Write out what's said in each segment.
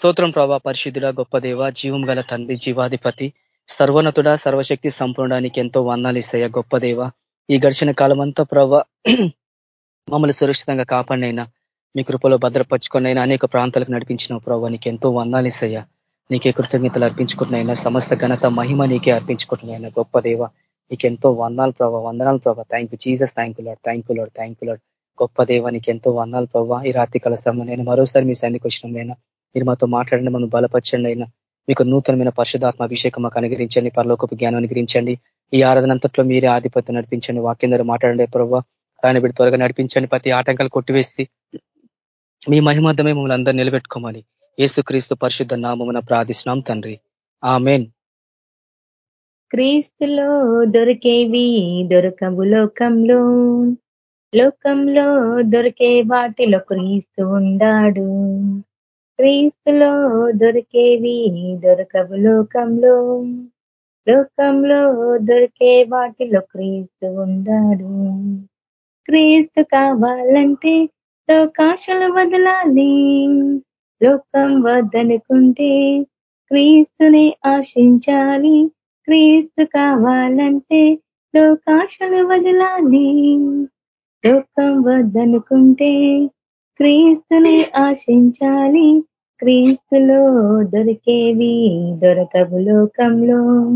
స్తోత్రం ప్రభా పరిశుద్ధుడ గొప్ప దేవ జీవం గల తండ్రి జీవాధిపతి సర్వనతుడ సర్వశక్తి సంపూర్ణానికి ఎంతో వందాలు ఇస్తాయా గొప్ప దేవ. ఈ గడిచిన కాలం అంతా ప్రభా మమ్మల్ని సురక్షితంగా కాపాడినైనా మీ కృపలో భద్రపరుచుకున్నైనా అనేక ప్రాంతాలకు నడిపించిన ప్రభావ నీకు ఎంతో వందాలు ఇస్తాయా. నీకే కృతజ్ఞతలు అర్పించుకుంటున్నాయినా సమస్త ఘనత మహిమ నీకే అర్పించుకుంటున్నాయినా గొప్ప దేవ. నీకెంతో వందాలు ప్రభావ వందనాలు ప్రభావ thank you Jesus thank you lord thank you lord thank you lord గొప్ప దేవ నీకు ఎంతో వందాలు ప్రభావ ఈ రాత్రి కలస్తాము నేను మరోసారి మీ సన్నికి వచ్చిన మీరు మాతో మాట్లాడండి మనం బలపరచండి అయినా. మీకు నూతనమైన పరిశుధాత్మ అభిషేకం మాకు అనుగ్రహించండి పరలోకపు జ్ఞానం అనుగ్రహించండి. ఈ ఆరాధన అంతట్లో మీరే ఆధిపత్యం నడిపించండి వాక్యం ద్వారా మాట్లాడండి ప్రభావ. రాని బిడ్డ త్వరగా నడిపించండి ప్రతి ఆటంకాలు కొట్టివేసి మీ మహిమార్థమే మమ్మల్ని అందరూ నిలబెట్టుకోమని. ఏసుక్రీస్తు పరిశుద్ధ నామమున ప్రార్థిస్తున్నాం తండ్రి. ఆమెన్. క్రీస్తులో దొరికేవి దొరకవు లోకంలో. లోకంలో దొరికే వాటిలో క్రీస్తు ఉండాడు. క్రీస్తులో దొరికేవి దొరకవు లోకంలో. లోకంలో దొరికే వాటిలో క్రీస్తు ఉండాడు. క్రీస్తు కావాలంటే లోకాశలు వదలాలి. లోకం వద్దనుకుంటే క్రీస్తుని ఆశించాలి. క్రీస్తు కావాలంటే లోకాశలు వదలాలి. లోకం వద్దనుకుంటే క్రీస్తుని ఆశించాలి. క్రీస్తులో దొరికేవి దొరకవు లోకంలో.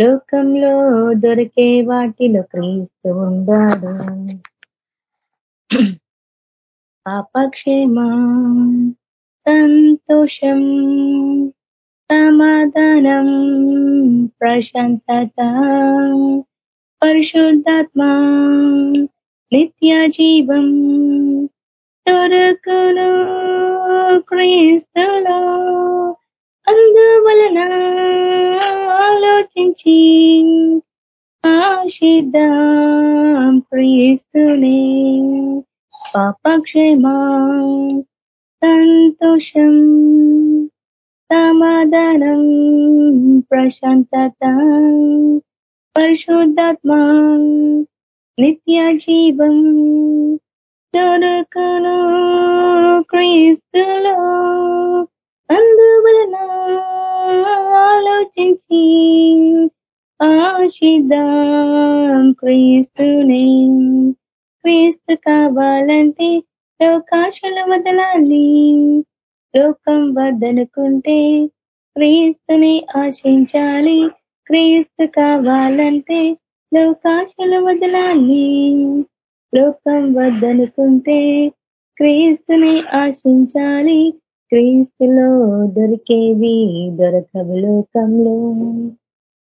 లోకంలో దొరికే వాటిలో క్రీస్తు ఉండాడు. పాపక్షేమా సంతోషం సమాధానం ప్రశాంతత పరిశుద్ధాత్మా నిత్య జీవం. దొరకను క్రీస్తులో అందువలన ఆలోచించి ఆశిద్దాం క్రీస్తునే. పాపక్షేమా సంతోషం సమాధానం ప్రశాంతత పరిశుద్ధాత్మా నిత్య జీవం తొడుకును క్రీస్తులో అందువలన ఆలోచించి ఆశిద్దాం క్రీస్తునే. క్రీస్తు కావాలంటే లోకాశలు వదలాలి. లోకం వద్దనుకుంటే క్రీస్తుని ఆశించాలి. క్రీస్తు కావాలంటే లోకాశలు వదలాలి. లోకం వద్దనుకుంటే క్రీస్తుని ఆశించాలి. క్రీస్తులో దొరికేవి దొరకవు లోకంలో.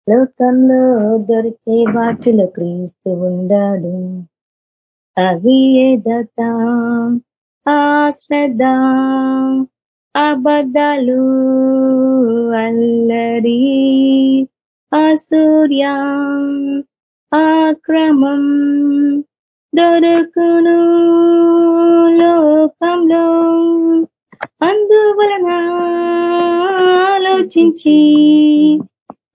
లోకంలో దొరికే వాటిలో క్రీస్తు ఉండాడు. అవి ఎదత ఆశ్రద్ధ అబద్ధాలు అల్లరి అసూర్య ఆక్రమం దొరకును లోకంలో అందువలన ఆలోచించి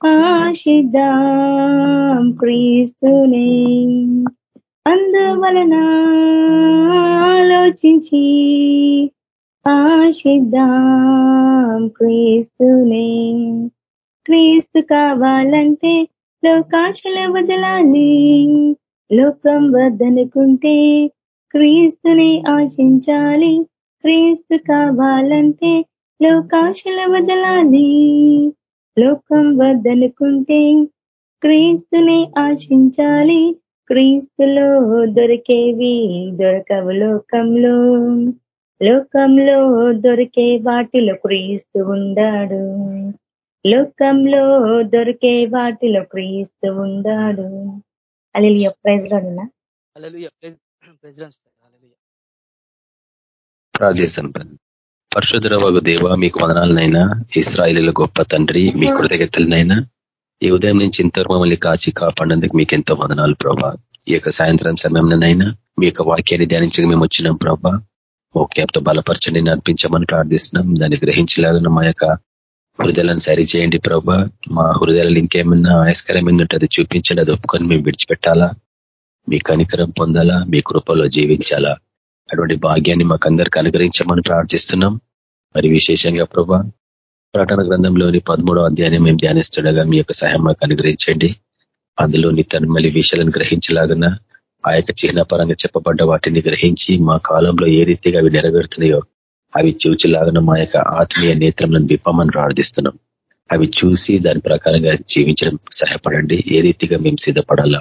ఆశిద్దాం క్రీస్తునే. అందువలన ఆలోచించి ఆశిద్దాం క్రీస్తునే. క్రీస్తు కావాలంటే లోకాశల వదలాలి. లోకం వద్దనుకుంటే క్రీస్తుని ఆశించాలి. క్రీస్తు కావాలంటే లోకాశల వదలాలి. లోకం వద్దనుకుంటే క్రీస్తుని ఆశించాలి. క్రీస్తులో దొరికేవి దొరకవు లోకంలో. లోకంలో దొరికే వాటిలో క్రీస్తు ఉండాడు. లోకంలో దొరికే వాటిలో క్రీస్తు ఉండాడు. ప్రైజ్ ప్రార్థిస్తాను పరశుధరవగు దేవ మీకు వదనాలనైనా ఇస్రాయిలీల గొప్ప తండ్రి మీ కృతజ్ఞతలనైనా ఈ ఉదయం నుంచి ఇంతవరకు మమ్మల్ని కాచి కాపాడేందుకు మీకు ఎంతో వదనాలు ప్రభా. ఈ యొక్క సాయంత్రం సమయంలోనైనా మీ యొక్క వాక్యాన్ని ధ్యానించగా మేము వచ్చినాం ప్రభా. వాక్యంతో బలపరచండి నడిపించమని ప్రార్థిస్తున్నాం దాన్ని గ్రహించలేదని మా యొక్క హృదయాలను సరి చేయండి ప్రభా. మా హృదయాలను ఇంకేమన్నా ఆయస్కరమైన ఉంటుంది చూపించండి. అది ఒప్పుకొని మేము విడిచిపెట్టాలా? మీ కనికరం పొందాలా? మీ కృపలో జీవించాలా? అటువంటి భాగ్యాన్ని మాకు అందరికి అనుగ్రహించమని ప్రార్థిస్తున్నాం. మరి విశేషంగా ప్రభా ప్రకటన గ్రంథంలోని పదమూడో అధ్యాయాన్ని మేము ధ్యానిస్తుండగా మీ యొక్క సహాయం మాకు అనుగ్రహించండి. అందులోని తను మళ్ళీ విషయాలను గ్రహించలాగన ఆ యొక్క చిహ్న పరంగా చెప్పబడ్డ వాటిని గ్రహించి మా కాలంలో ఏ రీతిగా అవి నెరవేరుతున్నాయో అవి చూచిలాగన మా యొక్క ఆత్మీయ నేత్రంలను విప్పమని ప్రార్థిస్తున్నాం. అవి చూసి దాని ప్రకారంగా జీవించడం సహాయపడండి. ఏ రీతిగా మేము సిద్ధపడాలా?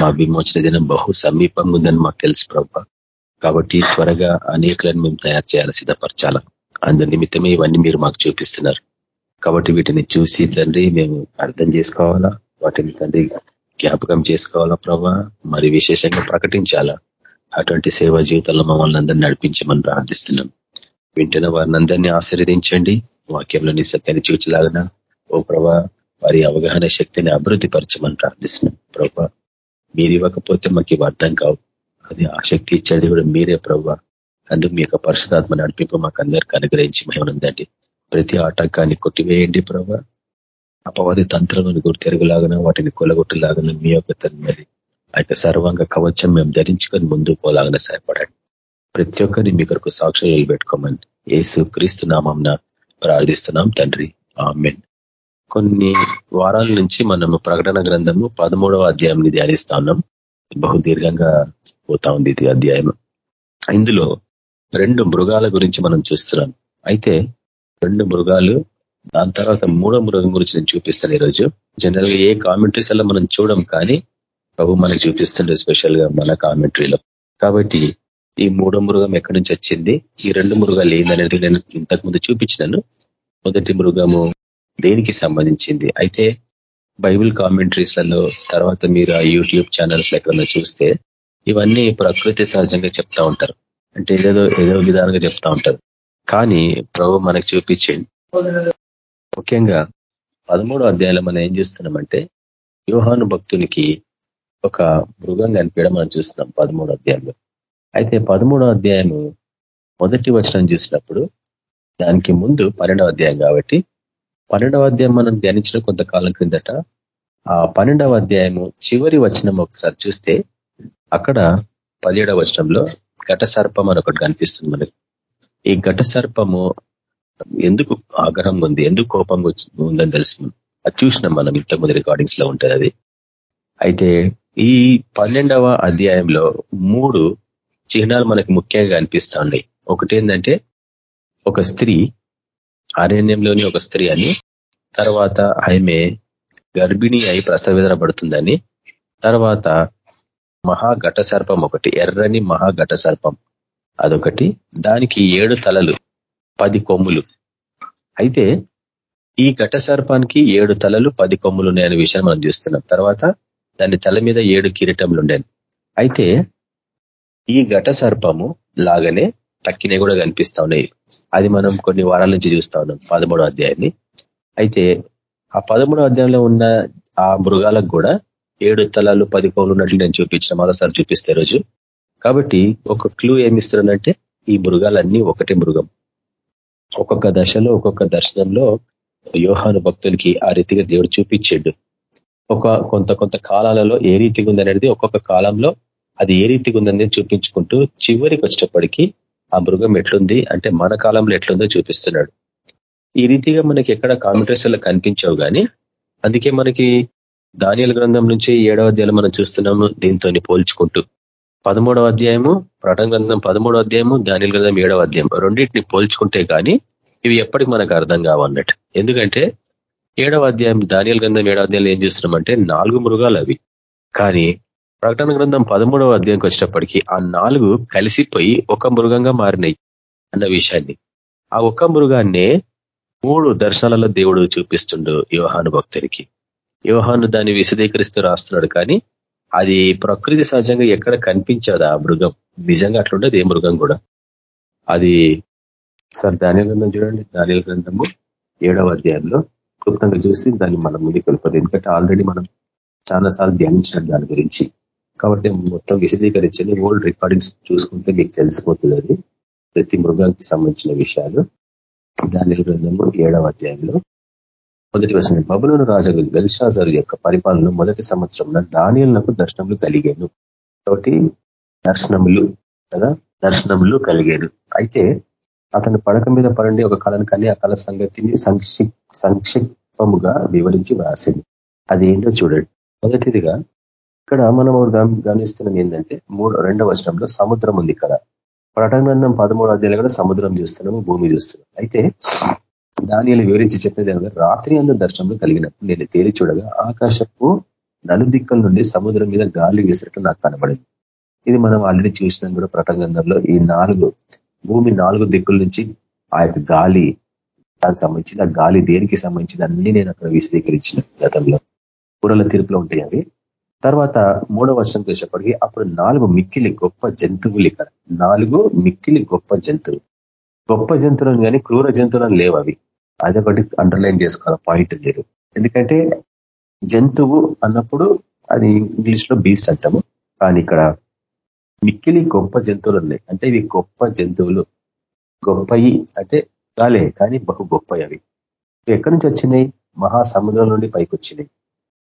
మా విమోచన దినం బహు సమీపంగా ఉందని మాకు తెలుసు ప్రభావ కాబట్టి త్వరగా అనేకలను మేము తయారు చేయాలి సిద్ధపరచాలా? అందు నిమిత్తమే ఇవన్నీ మీరు మాకు చూపిస్తున్నారు. కాబట్టి వీటిని చూసి తండ్రి మేము అర్థం చేసుకోవాలా? వాటిని తండ్రి జ్ఞాపకం చేసుకోవాలా ప్రభా? మరి విశేషంగా ప్రకటించాలా? అటువంటి సేవా జీవితంలో మమ్మల్ని అందరినీ నడిపించమని ప్రార్థిస్తున్నాం. వింటున్న వారిని అందరినీ ఆశీర్వదించండి వాక్యంలోని సత్యాన్ని చూచలాగిన. ఓ ప్రభా వారి అవగాహన శక్తిని అభివృద్ధి పరచమని ప్రార్థిస్తున్నాం. ప్రభా మీరు ఇవ్వకపోతే మాకు ఇవి అర్థం కావు. అది ఆ శక్తి ఇచ్చేది కూడా మీరే ప్రభా. అందుకు మీ యొక్క పరిశుధాత్మ నడిపింపు మాకు అందరికీ అనుగ్రహించి మేమనుందండి ప్రతి ఆటంకాన్ని కొట్టివేయండి ప్రభా. అపవాది తంత్రాలను గుర్తెరుగులాగన వాటిని కొలగొట్టులాగన మీ యొక్క తన్మది ఆ యొక్క సర్వాంగ కవచం మేము ధరించుకొని ముందు పోలాగన సహాయపడండి. ప్రతి ఒక్కరిని మీ కొరకు సాక్ష్యం నిలబెట్టుకోమని ఏసు క్రీస్తు నామంన ప్రార్థిస్తున్నాం తండ్రి. ఆమెన్. కొన్ని వారాల నుంచి మనము ప్రకటన గ్రంథము పదమూడవ అధ్యాయంని ధ్యానిస్తా ఉన్నాం. బహుదీర్ఘంగా పోతా ఉంది ఇది అధ్యాయం ఇందులో రెండు మృగాల గురించి మనం చూస్తున్నాం. అయితే రెండు మృగాలు దాని తర్వాత మూడో మృగం గురించి నేను చూపిస్తాను ఈరోజు. జనరల్గా ఏ కామెంటరీస్ అలా మనం చూడం కానీ ప్రభు మనకి చూపిస్తుండే స్పెషల్గా మన కామెంటరీలో. కాబట్టి ఈ మూడో మృగం ఎక్కడి నుంచి వచ్చింది? ఈ రెండు మృగాలు ఏందనేది నేను ఇంతకు ముందు చూపించినాను. మొదటి మృగము దేనికి సంబంధించింది? అయితే బైబిల్ కామెంటరీస్లలో తర్వాత మీరు ఆ యూట్యూబ్ ఛానల్స్ ఎక్కడన్నా చూస్తే ఇవన్నీ ప్రకృతి సహజంగా చెప్తా ఉంటారు. అంటే ఏదేదో ఏదో విధానంగా చెప్తా ఉంటారు. కానీ ప్రభు మనకు చూపించండి ముఖ్యంగా పదమూడో అధ్యాయంలో మనం ఏం చేస్తున్నామంటే యోహాను భక్తునికి ఒక మృగం కనిపించడం మనం చూస్తున్నాం పదమూడో అధ్యాయంలో. అయితే పదమూడో అధ్యాయము మొదటి వచనం చూసినప్పుడు దానికి ముందు పన్నెండవ అధ్యాయం కాబట్టి పన్నెండవ అధ్యాయం మనం ధ్యానించిన కొంతకాలం క్రిందట ఆ పన్నెండవ అధ్యాయము చివరి వచనం ఒకసారి చూస్తే అక్కడ పదిహేడవ వచనంలో ఘట సర్పం అని ఒకటి కనిపిస్తుంది మనకి. ఈ ఘట సర్పము ఎందుకు ఆగ్రహం ఉంది? ఎందుకు కోపంగా ఉందని తెలుసు అది చూసినాం మనం ఇంతకుముందు రికార్డింగ్స్లో ఉంటుంది అది. అయితే ఈ పన్నెండవ అధ్యాయంలో మూడు చిహ్నాలు మనకి ముఖ్యంగా అనిపిస్తూ ఉన్నాయి ఒకటి ఏంటంటే ఒక స్త్రీ అరణ్యంలోని ఒక స్త్రీ అని తర్వాత ఆమె గర్భిణి అయి ప్రసవేదన పడుతుందని తర్వాత మహాఘట సర్పం ఒకటి ఎర్రని మహాఘట సర్పం అదొకటి. దానికి ఏడు తలలు పది కొమ్ములు. అయితే ఈ ఘట సర్పానికి ఏడు తలలు పది కొమ్ములు ఉన్నాయనే విషయం మనం చూస్తున్నాం. తర్వాత దాని తల మీద ఏడు కిరీటములు ఉండేవి. అయితే ఈ ఘట సర్పము లాగానే తక్కినవి కూడా కనిపిస్తా ఉన్నాయి. అది మనం కొన్ని వారాల నుంచి చూస్తా ఉన్నాం పదమూడో అధ్యాయాన్ని. అయితే ఆ పదమూడో అధ్యాయంలో ఉన్న ఆ మృగాలకు కూడా ఏడు తలాలు పది కోళ్ళు ఉన్నట్లు నేను చూపించిన మరోసారి చూపిస్తే రోజు. కాబట్టి ఒక క్లూ ఏమిస్తున్నానంటే ఈ మృగాలన్నీ ఒకటే మృగం. ఒక్కొక్క దశలో ఒక్కొక్క దర్శనంలో యోహాను భక్తులకి ఆ రీతిగా దేవుడు చూపించాడు. ఒక కొంత కొంత కాలాలలో ఏ రీతిగా ఉందనేది ఒక్కొక్క కాలంలో అది ఏ రీతిగా ఉందని చూపించుకుంటూ చివరికి వచ్చేటప్పటికీ ఆ మృగం ఎట్లుంది? అంటే మన కాలంలో ఎట్లుందో చూపిస్తున్నాడు. ఈ రీతిగా మనకి ఎక్కడ కామెంట్రీస్లో కనిపించవు కానీ అందుకే మనకి ధాన్యాల గ్రంథం నుంచి ఏడవ అధ్యాయం మనం చూస్తున్నాము దీంతో పోల్చుకుంటూ. పదమూడవ అధ్యాయము ప్రటన గ్రంథం పదమూడవ అధ్యాయము ధాన్యాల గ్రంథం ఏడవ అధ్యాయం రెండింటిని పోల్చుకుంటే కానీ ఇవి ఎప్పటికి మనకు అర్థం కావన్నట్టు. ఎందుకంటే ఏడవ అధ్యాయం ధాన్యాల గ్రంథం ఏడవ అధ్యాయంలో ఏం చూస్తున్నామంటే నాలుగు మృగాలు అవి. కానీ ప్రకటన గ్రంథం పదమూడవ అధ్యాయంకి వచ్చేటప్పటికి ఆ నాలుగు కలిసిపోయి ఒక మృగంగా మారినాయి అన్న విషయాన్ని. ఆ ఒక్క మృగాన్నే మూడు దర్శనాలలో దేవుడు చూపిస్తుండు యోహాను భక్తుడికి. యోహాను దాన్ని విశదీకరిస్తూ రాస్తున్నాడు కానీ అది ప్రకృతి సహజంగా ఎక్కడ కనిపించదు ఆ మృగం. నిజంగా అట్లుండదు ఏ మృగం కూడా. అది సార్ ధాన్య గ్రంథం చూడండి. ధాన్యాల గ్రంథము ఏడవ అధ్యాయంలో క్లుప్తంగా చూసి దాన్ని మనం ముందుకు వెళ్ళిపోతుంది ఎందుకంటే ఆల్రెడీ మనం చాలాసార్లు ధ్యానించడం దాని గురించి. కాబట్టి మొత్తం విశదీకరించండి ఓల్డ్ రికార్డింగ్స్ చూసుకుంటే మీకు తెలిసిపోతుంది అది. ప్రతి మృగానికి సంబంధించిన విషయాలు. దాని గ్రంథము ఏడవ అధ్యాయంలో. మొదటి వచనం బబులోను రాజు గల్షాజర్ యొక్క పరిపాలన మొదటి సంవత్సరంలో దానియలకు దర్శనములు కలిగాను. కాబట్టి దర్శనములు కదా? దర్శనములు కలిగాను. అయితే అతను పడక మీద పడండి ఒక కళను కానీ ఆ కళ సంగతిని సంక్షిప్తముగా వివరించి వ్రాసింది. అది ఏంటో చూడండి. మొదటిదిగా ఇక్కడ మనం గమనిస్తున్నాం ఏంటంటే మూడు రెండవ వచనంలో సముద్రం ఉంది ఇక్కడ. ప్రటగ్రంథం పదమూడు అధ్యాయులు కూడా సముద్రం చూస్తున్నాము భూమి చూస్తున్నాం. అయితే దాని వివరించి చెప్పేది రాత్రి అందరి దర్శనంలో కలిగినప్పుడు నేను తేలి చూడగా ఆకాశపు నలుదిక్కల నుండి సముద్రం మీద గాలి వేసినట్టు నాకు కనబడింది. ఇది మనం ఆల్రెడీ చూసినాం కూడా ప్రటగ్రంథంలో ఈ నాలుగు భూమి నాలుగు దిక్కుల నుంచి ఆ యొక్క గాలి దానికి సంబంధించిన గాలి దేనికి సంబంధించిన అన్ని నేను అక్కడ విశదీకరించిన గతంలో. కూరల తీర్పులో ఉంటాయి అవి. తర్వాత మూడో వర్షం చేసేప్పటికీ అప్పుడు నాలుగు మిక్కిలి గొప్ప జంతువులు ఇక్కడ. నాలుగు మిక్కిలి గొప్ప జంతువులు. గొప్ప జంతువులను కానీ క్రూర జంతువులను లేవు అవి. అదొకటి అండర్లైన్ చేసుకోవాలి పాయింట్ లేదు. ఎందుకంటే జంతువు అన్నప్పుడు అది ఇంగ్లీష్లో బీస్ట్ అంటాము. కానీ ఇక్కడ మిక్కిలి గొప్ప జంతువులు ఉన్నాయి. అంటే ఇవి గొప్ప జంతువులు. గొప్పయి అంటే గాలే కానీ బహు గొప్పవి అవి. ఎక్కడి నుంచి వచ్చినాయి? మహాసముద్రం నుండి పైకి వచ్చినాయి.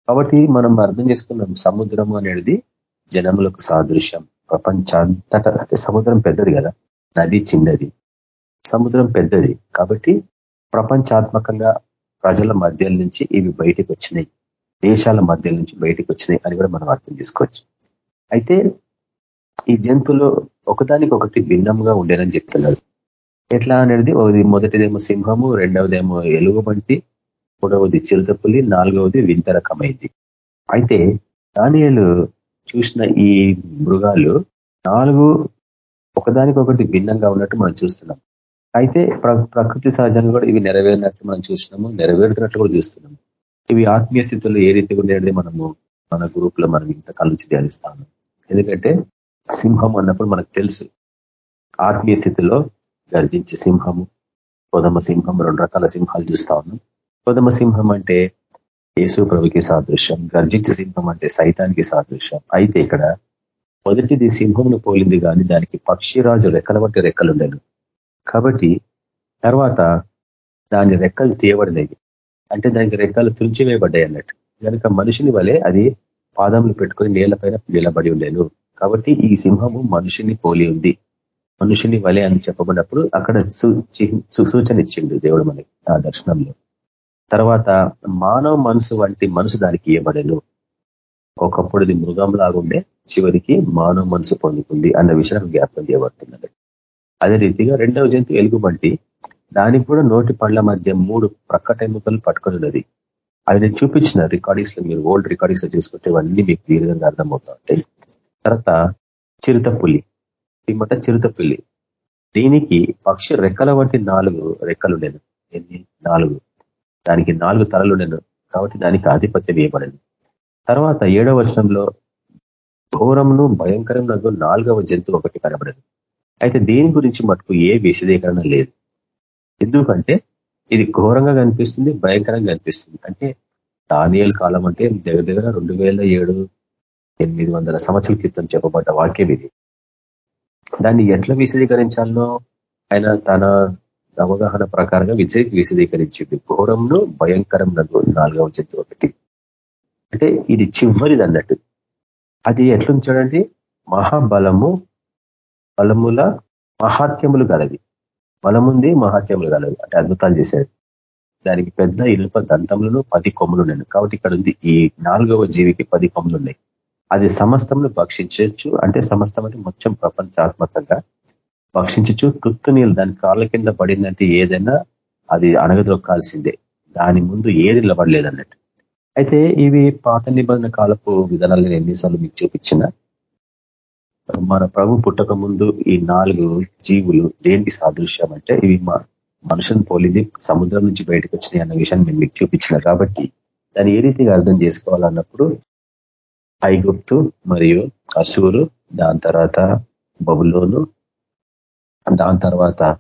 కాబట్టి మనం అర్థం చేసుకున్నాం సముద్రం అనేది జనములకు సాదృశ్యం. ప్రపంచాంతట అంటే సముద్రం పెద్దది కదా నది చిన్నది. సముద్రం పెద్దది కాబట్టి ప్రపంచాత్మకంగా ప్రజల మధ్య నుంచి ఇవి బయటకు వచ్చినాయి. దేశాల మధ్య నుంచి బయటకు వచ్చినాయి అని కూడా మనం అర్థం చేసుకోవచ్చు. అయితే ఈ జంతువులు ఒకదానికొకటి భిన్నంగా ఉండేనని చెప్తున్నారు. ఎట్లా అనేది మొదటిదేమో సింహము రెండవదేమో ఎలుగుబంటి మూడవది చిరుతపులి నాలుగవది వింత రకమైంది అయితే దానియలు చూసిన ఈ మృగాలు నాలుగు ఒకదానికొకటి భిన్నంగా ఉన్నట్టు మనం చూస్తున్నాం. అయితే ప్రకృతి సహజంగా కూడా ఇవి నెరవేరినట్లు మనం చూసినాము నెరవేరుతున్నట్లు కూడా చూస్తున్నాము ఇవి ఆత్మీయ స్థితిలో ఏ రీతిగా ఉండేది మనము మన గ్రూప్లో మనం ఇంతకాల నుంచి ధ్యానిస్తాము. ఎందుకంటే సింహం అన్నప్పుడు మనకు తెలుసు ఆత్మీయ స్థితిలో గర్జించే సింహము పొదమ సింహం రెండు రకాల సింహాలు చూస్తా ఉన్నాం. కొదమ సింహం అంటే యేసు ప్రభుకి సాదృశ్యం గర్జించే సింహం అంటే సైతానికి సాదృశ్యం. అయితే ఇక్కడ మొదటిది సింహంను పోలింది కానీ దానికి పక్షిరాజు రెక్కల వంటి రెక్కలుండేను కాబట్టి తర్వాత దాని రెక్కలు తీయబడినవి. అంటే దానికి రెక్కలు తుంచివేయబడ్డాయి అన్నట్టు. కనుక మనిషిని వలె అది పాదములు పెట్టుకొని నేలపైన నిలబడి ఉండేను. కాబట్టి ఈ సింహము మనుషుని పోలి ఉంది. మనుషుని వలె అని చెప్పబడినప్పుడు అక్కడ సూచన ఇచ్చిండు దేవుడు మనకి ఆ దర్శనంలో. తర్వాత మానవ మనసు వంటి మనసు దానికి ఇవ్వబడను. ఒకప్పుడు ఇది మృగంలాగుండే చివరికి మానవ మనసు పొందుకుంది అన్న విషయాన్ని జ్ఞాపకం చేయబడుతున్నది. అదే రీతిగా రెండవ జంతు ఎలుగుబంటి దానికి కూడా నోటి పండ్ల మధ్య మూడు ప్రక్కటెముకలు పట్టుకొని ఉన్నది అవి నేను చూపించిన రికార్డింగ్స్లో మీరు ఓల్డ్ రికార్డింగ్స్లో చేసుకుంటే ఇవన్నీ మీకు దీర్ఘంగా అర్థమవుతా ఉంటాయి తర్వాత చిరుతపులి ఏమంట చిరుతపులి దీనికి పక్షి రెక్కల వంటి నాలుగు రెక్కలు ఉండేది ఎన్ని? నాలుగు. దానికి నాలుగు తరలు నేను కాబట్టి దానికి ఆధిపత్యం ఇవ్వబడింది తర్వాత ఏడవ వర్షంలో ఘోరంను భయంకరంగా నాలుగవ జంతువు ఒకటి కనబడదు అయితే దీని గురించి మటుకు ఏ విశదీకరణ లేదు. ఎందుకంటే ఇది ఘోరంగా కనిపిస్తుంది భయంకరంగా కనిపిస్తుంది. అంటే దానియల్ కాలం అంటే దగ్గర దగ్గర రెండు వేల ఏడు ఎనిమిది వందల సంవత్సరాల క్రితం చెప్పబడ్డ వాక్యం ఇది. దాన్ని ఎట్లా విశదీకరించాలనో ఆయన తన అవగాహన ప్రకారంగా విజయ విశదీకరించింది. ఘోరంలో భయంకరం నాలుగవ జంతువు ఒకటి. అంటే ఇది చివరిది అన్నట్టు. అది ఎట్లుంచాడండి మహాబలము బలముల మహాత్యములు గలది. బలముంది మహాత్యములు గలది. అంటే అద్భుతాలు చేశాడు. దానికి పెద్ద ఇనుప దంతములను పది కొమ్ములు ఉన్నాయి. కాబట్టి ఇక్కడ ఉంది ఈ నాలుగవ జీవికి పది కొమ్ములు ఉన్నాయి. అది సమస్తమును భక్షించవచ్చు. అంటే సమస్తం అంటే మొత్తం ప్రపంచాత్మకంగా భక్షించచ్చు. తుత్తు నీళ్ళు దాని కాళ్ళ కింద పడిందంటే ఏదైనా అది అణగదొక్కాల్సిందే. దాని ముందు ఏది నిలబడలేదు అన్నట్టు అయితే ఇవి పాత నిబంధన కాలపు విధానాలు ఎన్నిసార్లు మీకు చూపించిన. మన ప్రభు పుట్టక ముందు ఈ నాలుగు జీవులు దేనికి సాదృశ్యం అంటే ఇవి మా మనుషుని పోలింది సముద్రం నుంచి బయటకు వచ్చినాయి అన్న విషయాన్ని మేము మీకు చూపించిన కాబట్టి దాన్ని ఏ రీతిగా అర్థం చేసుకోవాలన్నప్పుడు ఐగుప్తు మరియు అసూరు దాని తర్వాత బబులోను దాని తర్వాత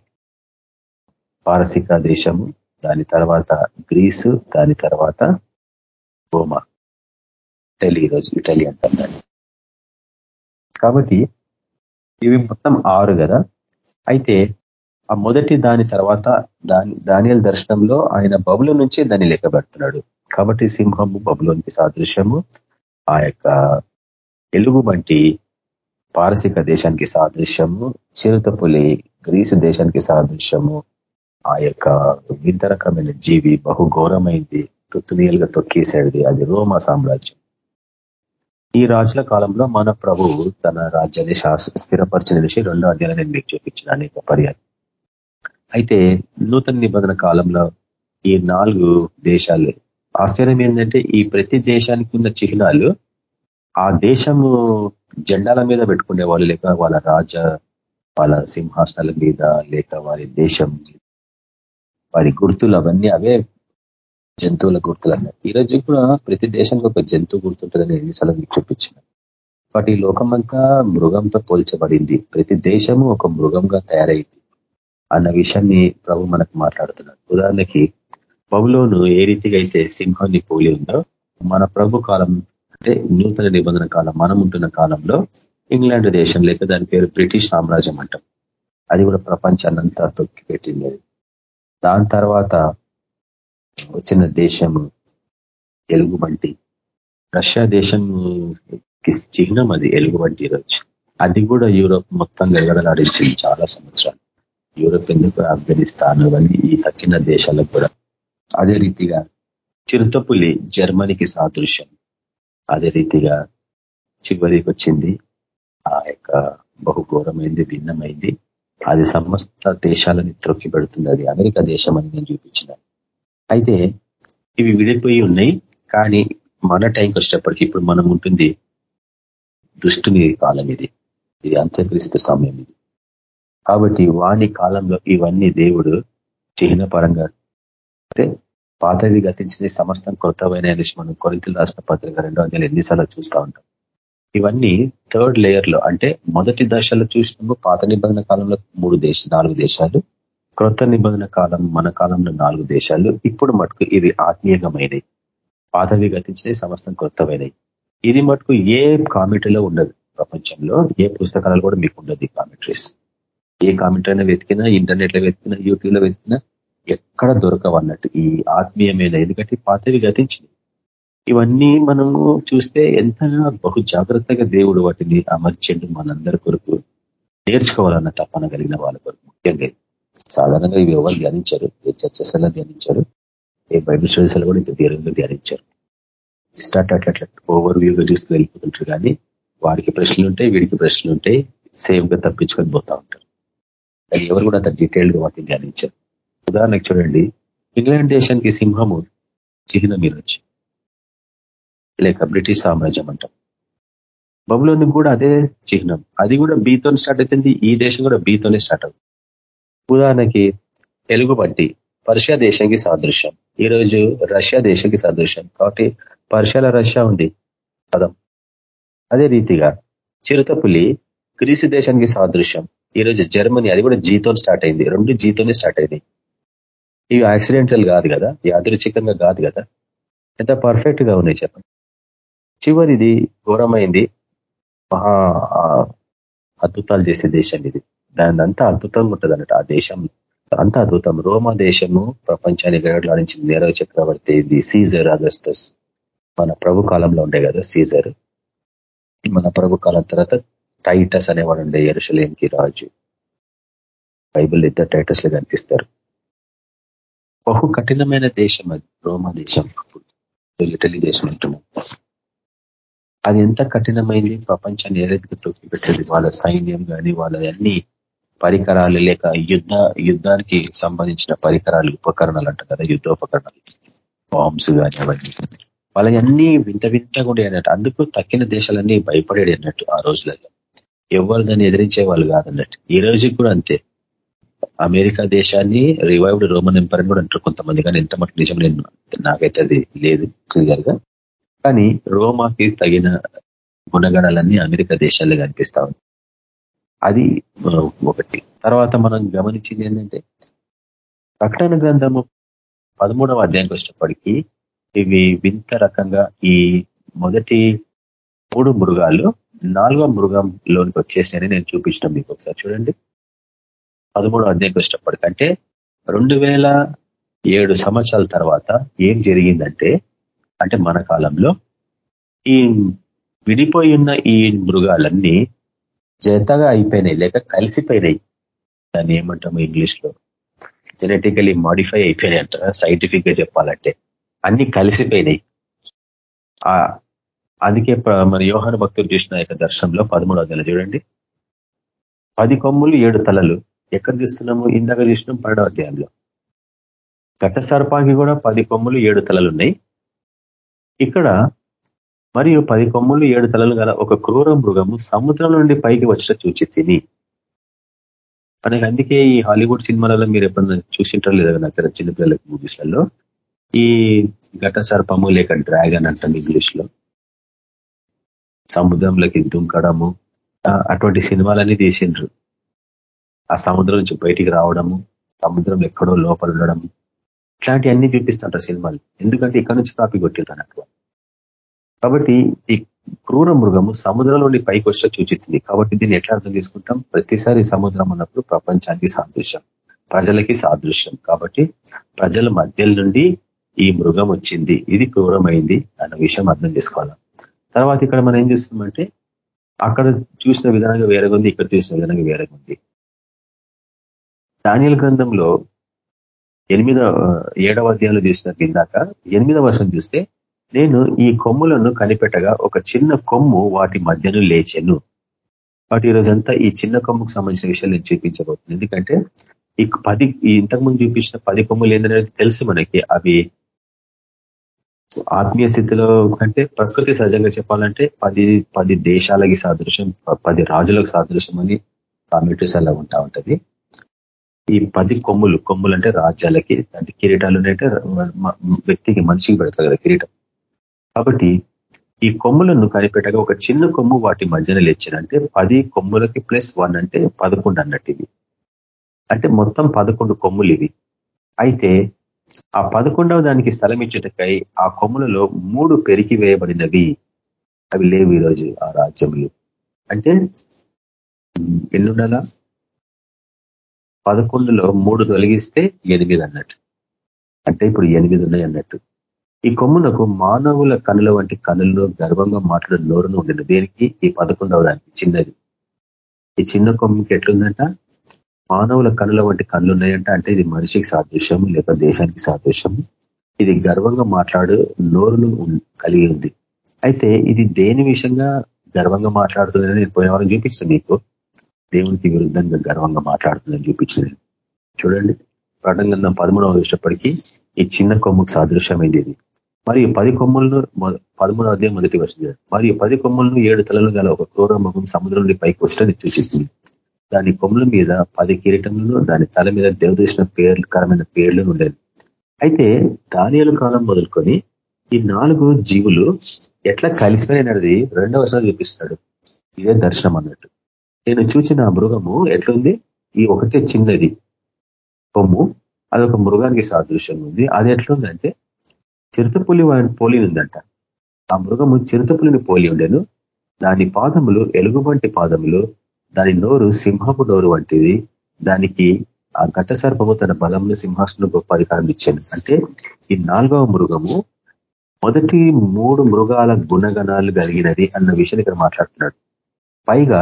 పారసిక దేశము దాని తర్వాత గ్రీసు దాని తర్వాత రోమా. ఇటలీ ఈరోజు ఇటలీ అంటాం దాన్ని. కాబట్టి ఇవి మొత్తం ఆరు కదా. అయితే ఆ మొదటి దాని తర్వాత దాని దానియల దర్శనంలో ఆయన బబులు నుంచే దాన్ని లెక్క పెడుతున్నాడు. కాబట్టి సింహము బబులోనికి సాదృశ్యము ఆ యొక్క ఎలుగు వంటి పారసిక దేశానికి సాదృశ్యము చిరుతపులి గ్రీసు దేశానికి సాదృశ్యము. ఆ యొక్క వింత రకమైన జీవి బహుఘోరమైంది తుత్తునీయులుగా తొక్కేసాడిది అది రోమా సామ్రాజ్యం. ఈ రాజుల కాలంలో మన ప్రభు తన రాజ్యాన్ని స్థిరపరిచిన విషయం రెండో అధ్యాయాన్ని నేను మీకు చూపించిన అనేక పర్యాలు. అయితే నూతన నిబంధన కాలంలో ఈ నాలుగు దేశాలు ఆశ్చర్యం ఏంటంటే ఈ ప్రతి దేశానికి ఉన్న చిహ్నాలు ఆ దేశము జెండాల మీద పెట్టుకునే వాళ్ళు లేక వాళ్ళ రాజ వాళ్ళ సింహాసనాల మీద లేక వారి దేశం వారి గుర్తులు అవన్నీ అవే జంతువుల గుర్తులు అన్నాయి ఈ రోజు కూడా ప్రతి దేశంలో ఒక జంతువు గుర్తుంటుందని ఎన్నిసార్లు మీకు చూపించిన. బట్ ఈ లోకమంతా మృగంతో పోల్చబడింది. ప్రతి దేశము ఒక మృగంగా తయారైంది అన్న విషయాన్ని ప్రభు మనకు మాట్లాడుతున్నాడు. ఉదాహరణకి బబులోను ఏ రీతిగా అయితే సింహాన్ని పోలి ఉందో మన ప్రభు కాలం అంటే నూతన నిబంధన కాలం మనం ఉంటున్న కాలంలో ఇంగ్లాండ్ దేశం లేక దాని పేరు బ్రిటిష్ సామ్రాజ్యం అంటాం. అది కూడా ప్రపంచాన్నంతా తొక్కి పెట్టింది దాని తర్వాత వచ్చిన దేశము ఎలుగుబంటి. రష్యా దేశం చిహ్నం అది ఎలుగుబంటి ఈరోజు. అది కూడా యూరోప్ మొత్తం గడగడలాడించింది చాలా సంవత్సరాలు. యూరోప్ ఎందుకు ఆఫ్ఘనిస్తాన్ అవన్నీ ఈ తక్కిన దేశాలకు కూడా. అదే రీతిగా చిరుతపులి జర్మనీకి సాదృశ్యం. అదే రీతిగా చివరికి వచ్చింది. ఆ యొక్క బహుఘోరమైంది భిన్నమైంది. అది సమస్త దేశాలని త్రొక్కి పెడుతుంది అది అమెరికా దేశం అని నేను చూపించిన. అయితే ఇవి విడిపోయి ఉన్నాయి. కానీ మన టైంకి వచ్చేటప్పటికి ఇప్పుడు మనం ఉంటుంది దుష్టుని కాలం ఇది. ఇది అంత్యక్రీస్తు సమయం ఇది. కాబట్టి వాణి కాలంలో ఇవన్నీ దేవుడు చిహ్న పరంగా అంటే పాతవి గతించిన సమస్తం కొత్తవైన మనం కొరింతలు రాసిన పత్రిక రెండో వందలు ఎన్నిసార్లు చూస్తూ ఉంటాం. ఇవన్నీ థర్డ్ లేయర్లో అంటే మొదటి దశలో చూసినాము పాత నిబంధన కాలంలో మూడు దేశ నాలుగు దేశాలు క్రొత్త నిబంధన కాలం మన కాలంలో నాలుగు దేశాలు ఇప్పుడు మటుకు ఇవి ఆత్మీయమైనవి పాతవి గతించినవి సమస్తం కొత్తమైనవి ఇది మటుకు ఏ కామెంటరీలో ఉండదు ప్రపంచంలో ఏ పుస్తకాలు కూడా మీకు ఉండదు ఈ కామెంటరీస్ ఏ కామెంటరీ అయినా వెతికినా ఇంటర్నెట్లో వెతికినా యూట్యూబ్లో వెతికినా ఎక్కడ దొరకవన్నట్టు ఈ ఆత్మీయమైన ఎందుకంటే పాతవి గతించినవి. ఇవన్నీ మనము చూస్తే ఎంత బహు జాగ్రత్తగా దేవుడు వాటిని అమర్చండు మనందరి కొరకు. నేర్చుకోవాలన్న తపన కలిగిన వాళ్ళ కొరకు ముఖ్యంగా. సాధారణంగా ఇవి ఎవరు ధ్యానించారు. ఏ చర్చస్లో ధ్యానించారు. ఏ బైబిల్ స్టడీస్ కూడా ఇంత దీర్ఘంగా ధ్యానించారు. స్టార్ట్ అట్లా అట్లా ఓవర్ వ్యూగా చూసుకు వెళ్ళిపోతుంటారు కానీ వారికి ప్రశ్నలు ఉంటాయి వీడికి ప్రశ్నలు ఉంటాయి. సేఫ్గా తప్పించుకొని పోతా ఉంటారు. కానీ ఎవరు కూడా అంత డీటెయిల్డ్గా వాటిని ధ్యానించారు. ఉదాహరణకు చూడండి ఇంగ్లాండ్ దేశానికి సింహము చిహ్నం ఈరోజు లేక బ్రిటిష్ సామ్రాజ్యం అంటాం. బబులోని కూడా అదే చిహ్నం. అది కూడా బీతో స్టార్ట్ అవుతుంది ఈ దేశం కూడా బీతోనే స్టార్ట్ అవుతుంది. ఉదాహరణకి తెలుగు ఎలుగుబంటి పర్షియా దేశానికి సాదృశ్యం. ఈరోజు రష్యా దేశానికి సాదృశ్యం. కాబట్టి పర్షియాల రష్యా ఉంది పదం. అదే రీతిగా చిరుతపులి గ్రీసు దేశానికి సాదృశ్యం. ఈరోజు జర్మనీ అది కూడా జీతో స్టార్ట్ అయింది. రెండు జీతోనే స్టార్ట్ అయింది. ఇవి యాక్సిడెంటల్ కాదు కదా? యాదృచ్ఛికంగా కాదు కదా? ఎంత పర్ఫెక్ట్గా ఉన్నాయి చెప్పండి. చివరిది ఘోరమైంది. మహా అద్భుతాలు చేసే దేశం ఇది. దాని అంతా అద్భుతంగా ఉంటుంది అన్నట్టు ఆ దేశం. అంత అద్భుతం. రోమా దేశము ప్రపంచాన్ని వేడలాడించిన నేరవ చక్రవర్తి ఇది సీజర్ అగస్టస్. మన ప్రభు కాలంలో ఉండే కదా సీజర్. మన ప్రభు కాలం తర్వాత టైటస్ అనేవాడు ఉండే ఎరుసలేంకి రాజు. బైబిల్ ఇద్దరు టైటస్లు కనిపిస్తారు. బహు కఠినమైన దేశం అది రోమ దేశం. ఇటలీ దేశం అంటున్నాం అది ఎంత కఠినమైంది? ప్రపంచాన్ని ఏ తొక్కిపెట్టేది? వాళ్ళ సైన్యం కానీ వాళ్ళ అన్ని పరికరాలు లేక యుద్ధ యుద్ధానికి సంబంధించిన పరికరాలు ఉపకరణాలు అంట కదా యుద్ధోపకరణాలు. బాంబ్స్ కానీ అవన్నీ. వాళ్ళన్నీ వింత వింతగా ఉండే అన్నట్టు. అందుకు తక్కిన దేశాలన్నీ భయపడేది అన్నట్టు ఆ రోజులలో. ఎవరు దాన్ని ఎదిరించే వాళ్ళు కాదన్నట్టు. ఈ రోజుకి కూడా అంతే. అమెరికా దేశాన్ని రివైవ్డ్ రోమన్ ఎంపర్ కూడా అంటారు కొంతమంది. కానీ ఎంత మటు నిజం నేను నాకైతే అది లేదు క్లియర్గా. కానీ రోమాకి తగిన గుణగణాలన్నీ అమెరికా దేశాల్లో కనిపిస్తా ఉంది అది ఒకటి. తర్వాత మనం గమనించింది ఏంటంటే ప్రకటన గ్రంథము పదమూడవ అధ్యాయంకి వచ్చినప్పటికీ ఇవి వింత రకంగా ఈ మొదటి మూడు మృగాలు నాలుగో మృగంలోనికి వచ్చేసినాయని నేను చూపించిన మీకు ఒకసారి చూడండి. పదమూడవ అధ్యాయంకి వచ్చినప్పటికంటే రెండు వేల ఏడు సంవత్సరాల తర్వాత ఏం జరిగిందంటే అంటే మన కాలంలో ఈ విడిపోయి ఉన్న ఈ మృగాలన్నీ జతగా అయిపోయినాయి లేక కలిసిపోయినాయి. దాన్ని ఏమంటాము ఇంగ్లీష్లో? జెనెటికలీ మాడిఫై అయిపోయినాయి అంటారా సైంటిఫిక్గా చెప్పాలంటే అన్ని కలిసిపోయినాయి. అందుకే మన యోహన భక్తులు చూసిన యొక్క దర్శనంలో పదమూడు వందలు చూడండి. పది కొమ్ములు ఏడు తలలు. ఎక్కడ చూస్తున్నాము ఇందాక చూసినాం పన్నెండవ అధ్యాయంలో. ఘట సర్పాకి కూడా పది కొమ్ములు ఏడు తలలు ఉన్నాయి ఇక్కడ మరియు పది కొమ్ములు ఏడు తలలు గల ఒక క్రూర మృగము సముద్రం నుండి పైకి వచ్చిన చూచి తిని. మనకి అందుకే ఈ హాలీవుడ్ సినిమాలలో మీరు ఎప్పుడన్నా చూసింటారు లేదా నాకు చిన్నపిల్లలకి మూవీస్లలో. ఈ ఘట సర్పము లేక డ్రాగన్ అంటాం ఇంగ్లీష్లో సముద్రంలోకి దుంకడము అటువంటి సినిమాలన్నీ తీసిండ్రు. ఆ సముద్రం నుంచి బయటికి రావడము సముద్రం ఎక్కడో లోపల ఉండడం ఇట్లాంటివన్నీ చూపిస్తుంటారు సినిమాలు. ఎందుకంటే ఇక్కడ నుంచి కాపీ కొట్టిండ్రు అన్నట్టు. కాబట్టి ఈ క్రూర మృగము సముద్రంలోని పైకి వచ్చే చూచిస్తుంది కాబట్టి దీన్ని ఎట్లా అర్థం చేసుకుంటాం? ప్రతిసారి సముద్రం అన్నప్పుడు ప్రపంచానికి సాదృశ్యం ప్రజలకి సాదృశ్యం. కాబట్టి ప్రజల మధ్యల నుండి ఈ మృగం వచ్చింది. ఇది క్రూరమైంది అన్న విషయం అర్థం చేసుకోవాలి? తర్వాత ఇక్కడ మనం ఏం చేస్తున్నామంటే అక్కడ చూసిన విధానంగా వేరేగుంది ఇక్కడ చూసిన విధానంగా వేరేగా ఉంది దానియల గ్రంథంలో ఎనిమిదవ ఏడవ అధ్యాయంలో చూసిన ఇందాక ఎనిమిదవ వర్షం చూస్తే నేను ఈ కొమ్ములను కనిపెట్టగా ఒక చిన్న కొమ్ము వాటి మధ్యను లేచెను. వాటి ఈరోజంతా ఈ చిన్న కొమ్ముకు సంబంధించిన విషయాలు నేను చూపించబోతుంది ఎందుకంటే ఈ పది ఇంతకుముందు చూపించిన పది కొమ్ములు ఏంటనేది తెలుసు మనకి. అవి ఆత్మీయ స్థితిలో కంటే ప్రకృతి సహజంగా చెప్పాలంటే పది పది దేశాలకి సాదృశ్యం పది రాజులకు సాదృశ్యం అని కామెంట్రీస్ అలా ఉంటా ఉంటది. ఈ పది కొమ్ములు కొమ్ములు అంటే రాజ్యాలకి అంటే కిరీటాలు అంటే వ్యక్తికి మనిషికి పెడతారు కదా కిరీటం. కాబట్టి ఈ కొమ్ములను కనిపెట్టగా ఒక చిన్న కొమ్ము వాటి మధ్యన లేచినంటే పది కొమ్ములకి ప్లస్ వన్ అంటే పదకొండు అన్నట్టు ఇవి అంటే మొత్తం పదకొండు కొమ్ములు ఇవి. అయితే ఆ పదకొండవ దానికి స్థలం ఇచ్చేటకై ఆ కొమ్ములలో మూడు పెరిగి వేయబడినవి. అవి లేవు ఈరోజు ఆ రాజ్యములు అంటే ఎన్నుండాలా? పదకొండులో మూడు తొలగిస్తే ఎనిమిది అన్నట్టు. అంటే ఇప్పుడు ఎనిమిది ఉన్నాయి అన్నట్టు. ఈ కొమ్మునకు మానవుల కనుల వంటి కనుల్లో గర్వంగా మాట్లాడే నోరును ఉండేది. దేనికి? ఈ పదకొండవ దానికి చిన్నది. ఈ చిన్న కొమ్ముకి ఎట్లుందంట? మానవుల కనుల వంటి కళ్ళు ఉన్నాయంట. అంటే ఇది మనిషికి సాదృశ్యం లేక దేశానికి సాదృశ్యం. ఇది గర్వంగా మాట్లాడు నోరును కలిగి ఉంది. అయితే ఇది దేని విషయంగా గర్వంగా మాట్లాడుతుందని నేను పోయేవారం చూపిస్తాను మీకు. దేవునికి విరుద్ధంగా గర్వంగా మాట్లాడుతుందని చూపించింది. చూడండి ప్రటంగంధం పదమూడవ ఇష్టప్పటికీ ఈ చిన్న కొమ్ముకు సాదృశ్యమైంది ఇది. మరియు పది కొమ్ములను పదమూడవ మొదటి వచ్చింది మరియు పది కొమ్ములను ఏడు తలలు గల ఒక క్రూర ముఖం సముద్రం పైకి వచ్చినది చూసింది దాని కొమ్ముల మీద పది కిరీటములను దాని తల మీద దేవదూషణ పేర్లకరమైన పేర్లు ఉండేది అయితే దానియాల కాలం మొదలుకొని ఈ నాలుగు జీవులు ఎట్లా కలిసిపోయినది రెండవ వర్షాలు చూపిస్తాడు ఇదే దర్శనం అన్నట్టు. నేను చూసిన మృగము ఎట్లుంది? ఈ ఒకటే చిన్నది. కొమ్ము అదొక మృగానికి సాదృశ్యం ఉంది. అది ఎట్లుందంటే చిరుతపులి పోలి ఉందంట. ఆ మృగము చిరుతపులిని పోలి ఉండేను. దాని పాదములు ఎలుగు వంటి పాదములు దాని నోరు సింహపు నోరు వంటిది. దానికి ఆ ఘట సర్పము తన బలంలో సింహాసనం గొప్ప అధికారం ఇచ్చాను. అంటే ఈ నాలుగవ మృగము మొదటి మూడు మృగాల గుణగణాలు కలిగినది అన్న విషయాన్ని ఇక్కడ మాట్లాడుతున్నాడు. పైగా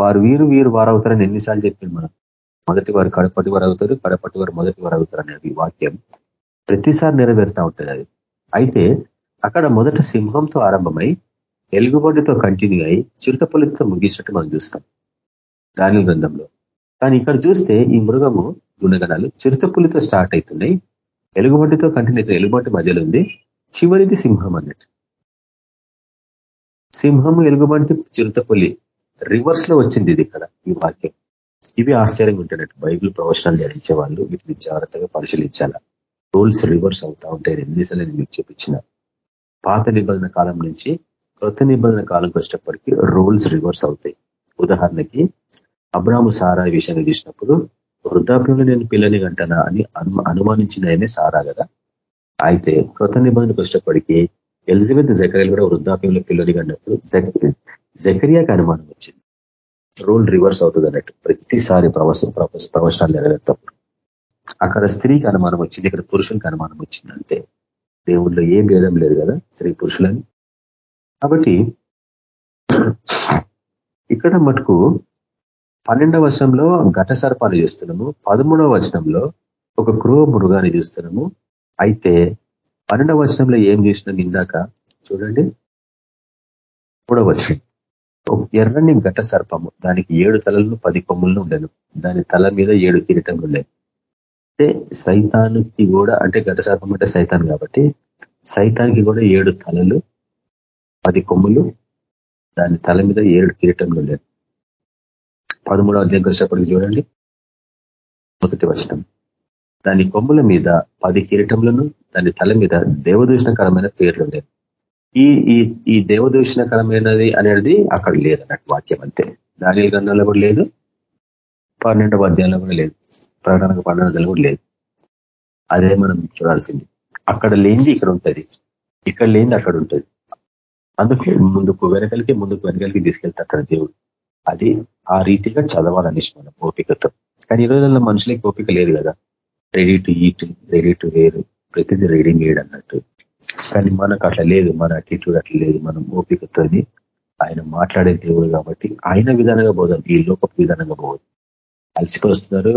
వారు వీరు వీరు వారు అవుతారని ఎన్నిసార్లు చెప్పింది మనం. మొదటి వారు కడపటి వారు అవుతారు కడపటి వారు మొదటి వారు అవుతారు అనేది వాక్యం ప్రతిసారి నెరవేరుతూ ఉంటుంది అది. అయితే అక్కడ మొదట సింహంతో ఆరంభమై ఎలుగుబండితో కంటిన్యూ అయి చిరుతపులితో ముగించినట్టు మనం చూస్తాం దాని గ్రంథంలో. కానీ ఇక్కడ చూస్తే ఈ మృగము గుణగణాలు చిరుతపులితో స్టార్ట్ అవుతున్నాయి ఎలుగుబంటితో కంటిన్యూ అవుతుంది ఎలుగుబంటి మధ్యలో ఉంది చివరిది సింహం అన్నట్టు. సింహము ఎలుగుబంటి చిరుతపులి రివర్స్లో వచ్చింది ఇది ఇక్కడ ఈ వాక్యం. ఇవి ఆశ్చర్యంగా ఉంటున్నట్టు బైబిల్ ప్రవచనాలు ధరించే వాళ్ళు వీటిని జాగ్రత్తగా పరిశీలించాల. రూల్స్ రివర్స్ అవుతా ఉంటాయి ఎన్నిసార్లు నేను మీకు చూపించిన. పాత నిబంధన కాలం నుంచి కృత నిబంధన కాలంకి వచ్చేటప్పటికీ రూల్స్ రివర్స్ అవుతాయి. ఉదాహరణకి అబ్రాహ్ము సారా విషయంగా చూసినప్పుడు వృద్ధాప్యంలో నేను పిల్లని గంటనా అని అనుమానించిన ఆయనే సారా కదా? అయితే కృత నిబంధనకు వచ్చేటప్పటికీ ఎలిజబెత్ జకరియలు కూడా వృద్ధాప్యంలో పిల్లని కన్నప్పుడు జకరియాకి అనుమానం వచ్చింది. రూల్ రివర్స్ అవుతుంది అన్నట్టు ప్రతిసారి ప్రవచ ప్రవచనాలు నెరవేర్తప్పుడు. అక్కడ స్త్రీకి అనుమానం వచ్చింది ఇక్కడ పురుషునికి అనుమానం వచ్చింది అంతే. దేవుళ్ళు ఏ భేదం లేదు కదా స్త్రీ పురుషులని. కాబట్టి ఇక్కడ మటుకు పన్నెండవ వచనంలో ఘట సర్పాన్ని చూస్తున్నాము. పదమూడవ వచనంలో ఒక క్రో మృగాన్ని చూస్తున్నాము. అయితే పన్నెండవ వచనంలో ఏం చూసినాం ఇందాక? చూడండి. మూడవ వచనం. ఎర్రని ఘట సర్పము. దానికి ఏడు తలలు పది కొమ్ములను ఉండను. దాని తల మీద ఏడు కిరీటంలు ఉన్నాయి అంటే సైతానికి కూడా అంటే ఘట సర్పం అంటే సైతాన్ కాబట్టి సైతానికి కూడా ఏడు తలలు పది కొమ్ములు దాని తల మీద ఏడు కిరీటంలు ఉండేది పదమూడవ అధ్యాయం వచ్చేప్పటికి చూడండి. మొదటి వచనం. దాని కొమ్ముల మీద పది కిరీటములను దాని తల మీద దేవదూషణకరమైన పేర్లు ఉండేవి. ఈ ఈ ఈ దేవదూషణకరమైనది అనేది అక్కడ లేదు అన్నట్టు వాక్యం అంతే. దాని గ్రంథంలో కూడా లేదు. పన్నెండవ అధ్యాయంలో కూడా లేదు. ప్రకటన పన్నెండు కూడా లేదు. అదే మనం చూడాల్సింది. అక్కడ లేనిది ఇక్కడ ఉంటుంది. ఇక్కడ లేనిది అక్కడ ఉంటుంది. అందుకే ముందుకు వెనకలికి ముందుకు వెనకలికి అక్కడ దేవుడు. అది ఆ రీతిగా చదవాలని మనం ఓపికతో. కానీ ఈ రోజుల్లో మనుషులకి ఓపిక లేదు కదా. Ready to eat ready to wear ప్రతిదీ రీడింగ్ వేయడం అన్నట్టు. కానీ మనకు అట్లా లేదు మన అటిట్యూడ్ అట్లా లేదు మనం ఓపికతోని ఆయన మాట్లాడే దేవుడు కాబట్టి ఆయన విధానంగా పోదాం ఈ లోకపు విధానంగా పోదు. అలసిపోయి వస్తున్నారు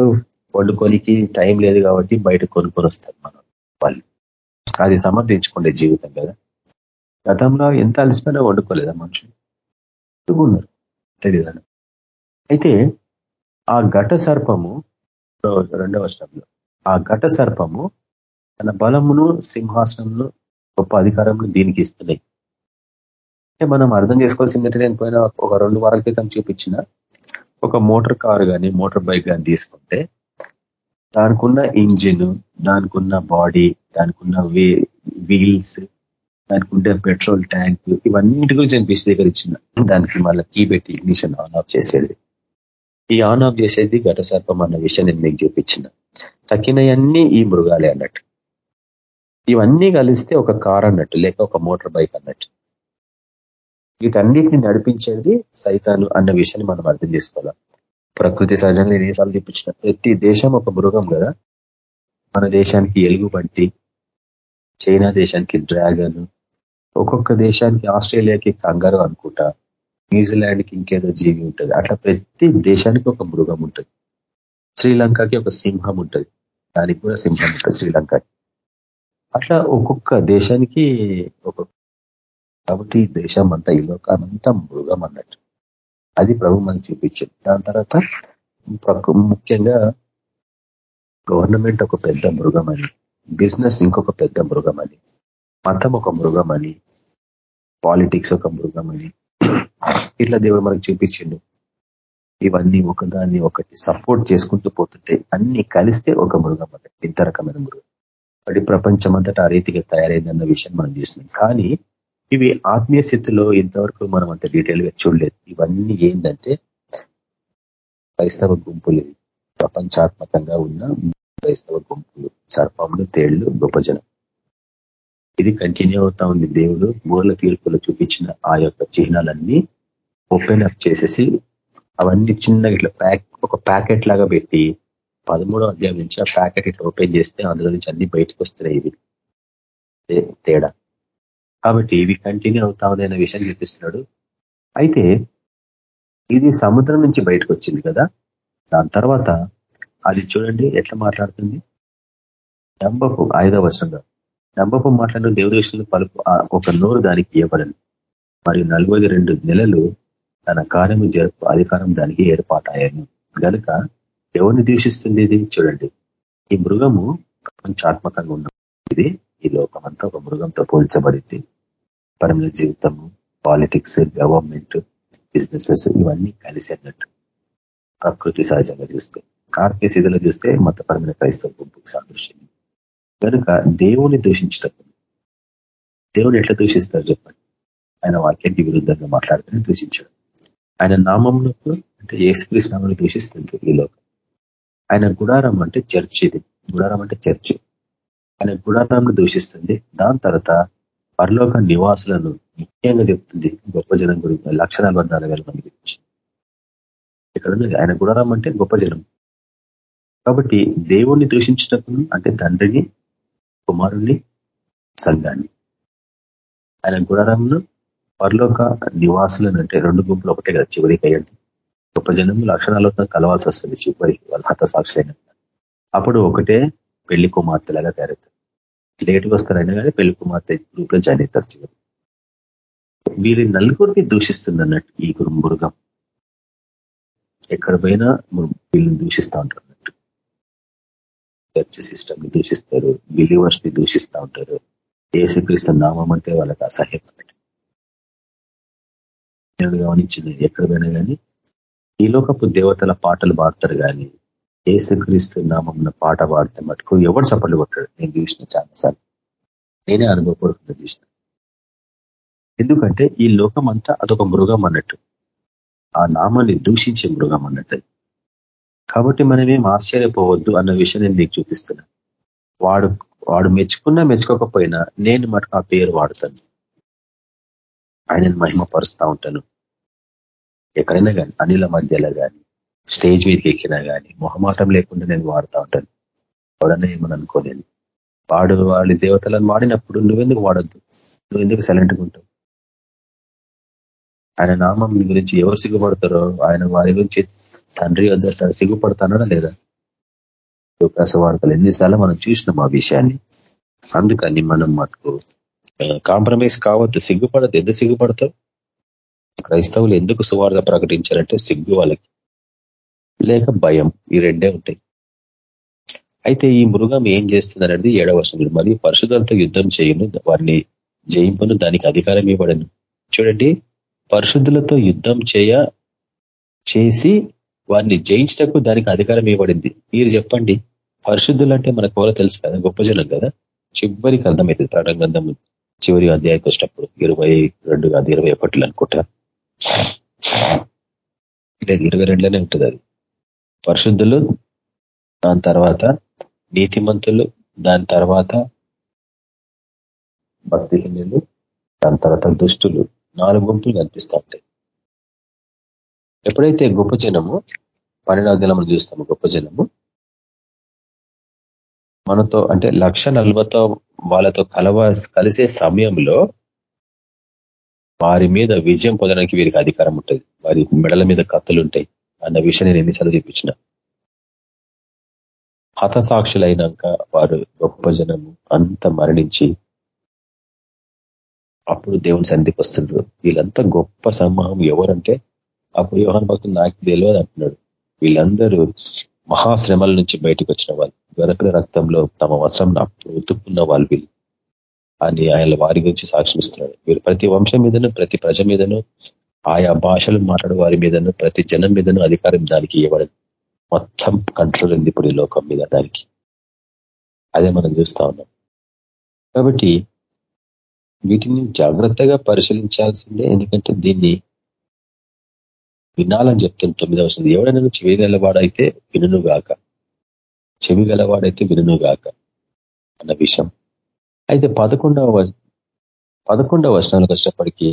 వండుకోనికి టైం లేదు కాబట్టి బయట కొనుక్కొని వస్తారు మనం వాళ్ళు. అది సమర్థించుకుండే జీవితం కదా. గతంలో ఎంత అలసిపోయినా వండుకోలేదా మనుషులు? ఉన్నారు తెలియదు అయితే ఆ ఘట సర్పము రెండవ శ్రమంలో ఆ ఘట సర్పము తన బలమును సింహాసనంలో గొప్ప అధికారం దీనికి ఇస్తున్నాయి. అంటే మనం అర్థం చేసుకోవాల్సిందంటే నేను పోయిన ఒక రెండు వారాల క్రితం చూపించిన ఒక మోటార్ కారు కానీ మోటార్ బైక్ కానీ తీసుకుంటే దానికి ఉన్న ఇంజిన్ దానికి ఉన్న బాడీ దానికి ఉన్న వీల్స్ దానికి ఉండే పెట్రోల్ ట్యాంక్ ఇవన్నిటి గురించి నేను విశదీకరించిన దానికి మళ్ళీ కీ పెట్టి ఇగ్నిషన్ ఆన్ ఆఫ్ చేసేది. ఈ ఆన్ ఆఫ్ చేసేది ఘట సర్పం అన్న విషయం నేను మీకు చూపించిన. తక్కినవన్నీ ఈ మృగాలే అన్నట్టు. ఇవన్నీ కలిస్తే ఒక కార్ అన్నట్టు లేక ఒక మోటార్ బైక్ అన్నట్టు. వీటన్నిటిని నడిపించేది సైతాను అన్న విషయాన్ని మనం అర్థం చేసుకోవాలి. ప్రకృతి సహజంగా నేను ఏసార్లు చూపించిన ప్రతి దేశం ఒక మృగం కదా. మన దేశానికి ఎలుగుబంటి చైనా దేశానికి డ్రాగన్ ఒక్కొక్క దేశానికి ఆస్ట్రేలియాకి కంగారు అనుకుంటా న్యూజిలాండ్కి ఇంకేదో జీవి ఉంటుంది. అట్లా ప్రతి దేశానికి ఒక మృగం ఉంటుంది. శ్రీలంకకి ఒక సింహం ఉంటుంది. దానికి కూడా సింహం ఉంటుంది శ్రీలంకకి. అట్లా ఒక్కొక్క దేశానికి ఒక కాబట్టి దేశం అంతా ఈ లోకానంతా మృగం అన్నట్టు. అది ప్రభు మనకి చూపించింది. దాని తర్వాత ముఖ్యంగా గవర్నమెంట్ ఒక పెద్ద మృగం అని బిజినెస్ ఇంకొక పెద్ద మృగం అని మతం ఒక మృగం అని పాలిటిక్స్ ఒక మృగం అని ఇట్లా దేవుడు మనకు చూపించిండు. ఇవన్నీ ఒకదాన్ని ఒకటి సపోర్ట్ చేసుకుంటూ పోతుంటే అన్ని కలిస్తే ఒక మృగం అంటే ఇంత రకమైన మృగం. అది ప్రపంచం అంతటా ఆ రీతిగా తయారైందన్న విషయం మనం చూసినాం కానీ ఇవి ఆత్మీయ స్థితిలో ఇంతవరకు మనం అంత డీటెయిల్గా చూడలేదు. ఇవన్నీ ఏంటంటే క్రైస్తవ గుంపులు ప్రపంచాత్మకంగా ఉన్న క్రైస్తవ గుంపులు సర్పములు తేళ్ళు గొప్ప జనం ఇది కంటిన్యూ అవుతా ఉంది. దేవుడు మూల తీర్పులు చూపించిన ఆ యొక్క చిహ్నాలన్నీ ఓపెన్ అప్ చేసేసి అవన్నీ చిన్నగా ఇట్లా ప్యాక్ ఒక ప్యాకెట్ లాగా పెట్టి పదమూడో అధ్యాయం నుంచి ఆ ప్యాకెట్ ఇట్లా ఓపెన్ చేస్తే అందులో నుంచి అన్ని బయటకు వస్తున్నాయి ఇవి. తేడా. కాబట్టి ఇవి కంటిన్యూ అవుతా ఉన్నాయన్న విషయం చూపిస్తున్నాడు అయితే ఇది సముద్రం నుంచి బయటకు వచ్చింది కదా? దాని తర్వాత అది చూడండి ఎట్లా మాట్లాడుతుంది? డంబపు ఐదో వర్షంలో డంబపు మాట్లాడిన దేవదేశంలో పలుపు ఒక నోరు దానికి ఇవ్వబడను మరియు నలభై రెండు నెలలు తన కార్యము జరుపు అధికారం దానికి ఏర్పాటాయను కనుక ఎవరిని దూషిస్తుంది ఇది చూడండి. ఈ మృగము ప్రపంచాత్మకంగా ఉన్న ఇది ఈ లోకమంతా ఒక మృగంతో పోల్చబడింది. పరమ జీవితము పాలిటిక్స్ గవర్నమెంట్ బిజినెసెస్ ఇవన్నీ కలిసి అన్నట్టు ప్రకృతి సహజంగా చూస్తే. ఆత్మీయ స్థితిలో చూస్తే మతపరమైన క్రైస్తవ గుంపుకు సాదృశ్యం. కనుక దేవుని దూషించినప్పుడు దేవుని ఎట్లా దూషిస్తారు చెప్పండి? ఆయన వాక్యానికి విరుద్ధంగా మాట్లాడుతూనే దూషించడం ఆయన నామంలో అంటే ఏసుక్రీస్ దూషిస్తుంది ఈ లోకం. ఆయన గుడారం అంటే చర్చ్ ఇది. గుడారం అంటే చర్చ్. ఆయన గుడారాన్ని దూషిస్తుంది. దాని తర్వాత పరలోక నివాసులను ముఖ్యంగా చెప్తుంది గొప్ప జనం గురించి లక్ష నలభై నాలుగు వేల మంది గురించి. ఇక్కడ ఆయన గుడారం అంటే గొప్ప జనం. కాబట్టి దేవుణ్ణి దూషించినప్పుడు అంటే తండ్రిని కుమారుణ్ణి సంఘాన్ని. ఆయన గుడారంను పరలోక నివాసులను అంటే రెండు గుంపులు ఒకటే కదా చివరికి అయ్యేది. గొప్ప జనం లక్షణాలతో కలవాల్సి వస్తుంది చివరికి వాళ్ళ హతసాక్షులైన అప్పుడు ఒకటే పెళ్ళి కుమార్తెలాగా తయారవుతారు. లేటుగా వస్తారైనా కానీ పెళ్ళి కుమార్తె గ్రూప్లో జాయిన్ అవుతారు చివరి. వీరి నలుగురిని దూషిస్తుంది అన్నట్టు ఈ మృగం. ఎక్కడ పోయినా వీళ్ళని దూషిస్తూ ఉంటారు అన్నట్టు చర్చ్ సిస్టమ్ని దూషిస్తారు బిలీవర్స్ని దూషిస్తూ ఉంటారు. ఏసుక్రీస్తు నామం అంటే వాళ్ళకి అసహ్యం అన్నట్టు. నేను గమనించింది ఎక్కడ పోయినా కానీ ఈ లోకపు దేవతల పాటలు పాడతారు కానీ ఏసుక్రీస్తు నామం పాట పాడితే మటుకు ఎవడు చప్పట్లు కొట్టాడు? నేను చూసిన చాలాసార్లు. నేనే అనుభవపడుకుంటూ చూసిన. ఎందుకంటే ఈ లోకం అంతా అదొక మృగం అన్నట్టు. ఆ నామాన్ని దూషించే మృగం అన్నట్టు. కాబట్టి మనమేం ఆశ్చర్యపోవద్దు అన్న విషయం నేను నీకు చూపిస్తున్నా. వాడు వాడు మెచ్చుకున్నా మెచ్చుకోకపోయినా నేను మటుకు ఆ పేరు వాడుతాను. ఆయనను మహిమపరుస్తూ ఉంటాను. ఎక్కడైనా కానీ అనిల మధ్యలో కానీ స్టేజ్ మీదకి ఎక్కినా కానీ మొహమాటం లేకుండా నేను వాడుతూ ఉంటాను. ఎవడన్నా ఏమని అనుకోలేను వాడు వాళ్ళ దేవతలను వాడినప్పుడు నువ్వెందుకు వాడద్దు? నువ్వు ఎందుకు సైలెంట్గా ఉంటావు? ఆయన నామం గురించి ఎవరు సిగ్గుపడతారో ఆయన వారి గురించి తండ్రి వద్ద సిగ్గుపడతానా లేదా? దుఃఖాస వార్తలు ఎన్నిసార్లు మనం చూసినాం ఆ విషయాన్ని. అందుకని మనం మటుకు కాంప్రమైజ్ కావద్దు. సిగ్గుపడద్దు. ఎందుకు సిగ్గుపడతావు? క్రైస్తవులు ఎందుకు సువార్త ప్రకటించారంటే సిగ్గు వాళ్ళకి. లేక భయం. ఈ రెండే ఉంటాయి. అయితే ఈ మృగం ఏం చేస్తుంది అనేది ఏడవ వర్షం మరియు పరిశుద్ధంతో యుద్ధం చేయను. వారిని జయింపును. దానికి అధికారం ఇవ్వడను చూడండి. పరిశుద్ధులతో యుద్ధం చేయ చేసి వారిని జయించటకు దానికి అధికారం ఇవ్వబడింది. మీరు చెప్పండి. పరిశుద్ధులు అంటే మనకు ఎవరో తెలుసు కదా? గొప్ప జనం కదా? చివరికి అర్థమవుతుంది. ప్రాణ గ్రంథం చివరి అధ్యాయకు వచ్చినప్పుడు ఇరవై రెండు కాదు ఇరవై ఒకటిలో అనుకుంటా. లేదు ఇరవై రెండులోనే ఉంటుంది అది. పరిశుద్ధులు దాని తర్వాత నీతిమంతులు దాని తర్వాత భక్తిహీనులు దాని తర్వాత దుష్టులు. నాలుగు గుంపులు కనిపిస్తూ ఉంటాయి. ఎప్పుడైతే గొప్ప జనము పన్నెండు నెల చూస్తాము గొప్ప జనము మనతో అంటే లక్ష నలభతో వాళ్ళతో కలవ కలిసే సమయంలో వారి మీద విజయం పొందడానికి వీరికి అధికారం ఉంటుంది. వారి మెడల మీద కత్తులు ఉంటాయి అన్న విషయం నేను ఎన్నిసార్లు చూపించిన హతసాక్షులైనాక వారు గొప్ప జనము అంత మరణించి అప్పుడు దేవుని సన్నిధికి వస్తున్నారు వీళ్ళంతా గొప్ప సమూహం. ఎవరంటే అప్పుడు యోహన్ భక్తులు నాకు తెలియదు అంటున్నాడు. వీళ్ళందరూ మహాశ్రమల నుంచి బయటకు వచ్చిన వాళ్ళు. గొరకల రక్తంలో తమ వస్త్రం ఉతుక్కున్న వాళ్ళు వీళ్ళు. అని ఆయన వారి గురించి సాక్షిస్తున్నాడు. వీరు ప్రతి వంశం మీదను ప్రతి ప్రజ మీదను ఆయా భాషలు మాట్లాడే వారి మీదను ప్రతి జనం మీదను అధికారం దానికి ఇవ్వడం మొత్తం కంట్రోల్ ఉంది ఇప్పుడు ఈ లోకం మీద దానికి. అదే మనం చూస్తా ఉన్నాం. కాబట్టి వీటిని జాగ్రత్తగా పరిశీలించాల్సిందే ఎందుకంటే దీన్ని వినాలని చెప్తాను తొమ్మిదవ వస్తుంది ఎవడైనా చెవి గలవాడైతే వినుగాక చెవి గలవాడైతే వినుగాక అన్న విషయం. అయితే పదకొండవ పదకొండవ వర్షాలు వచ్చేప్పటికీ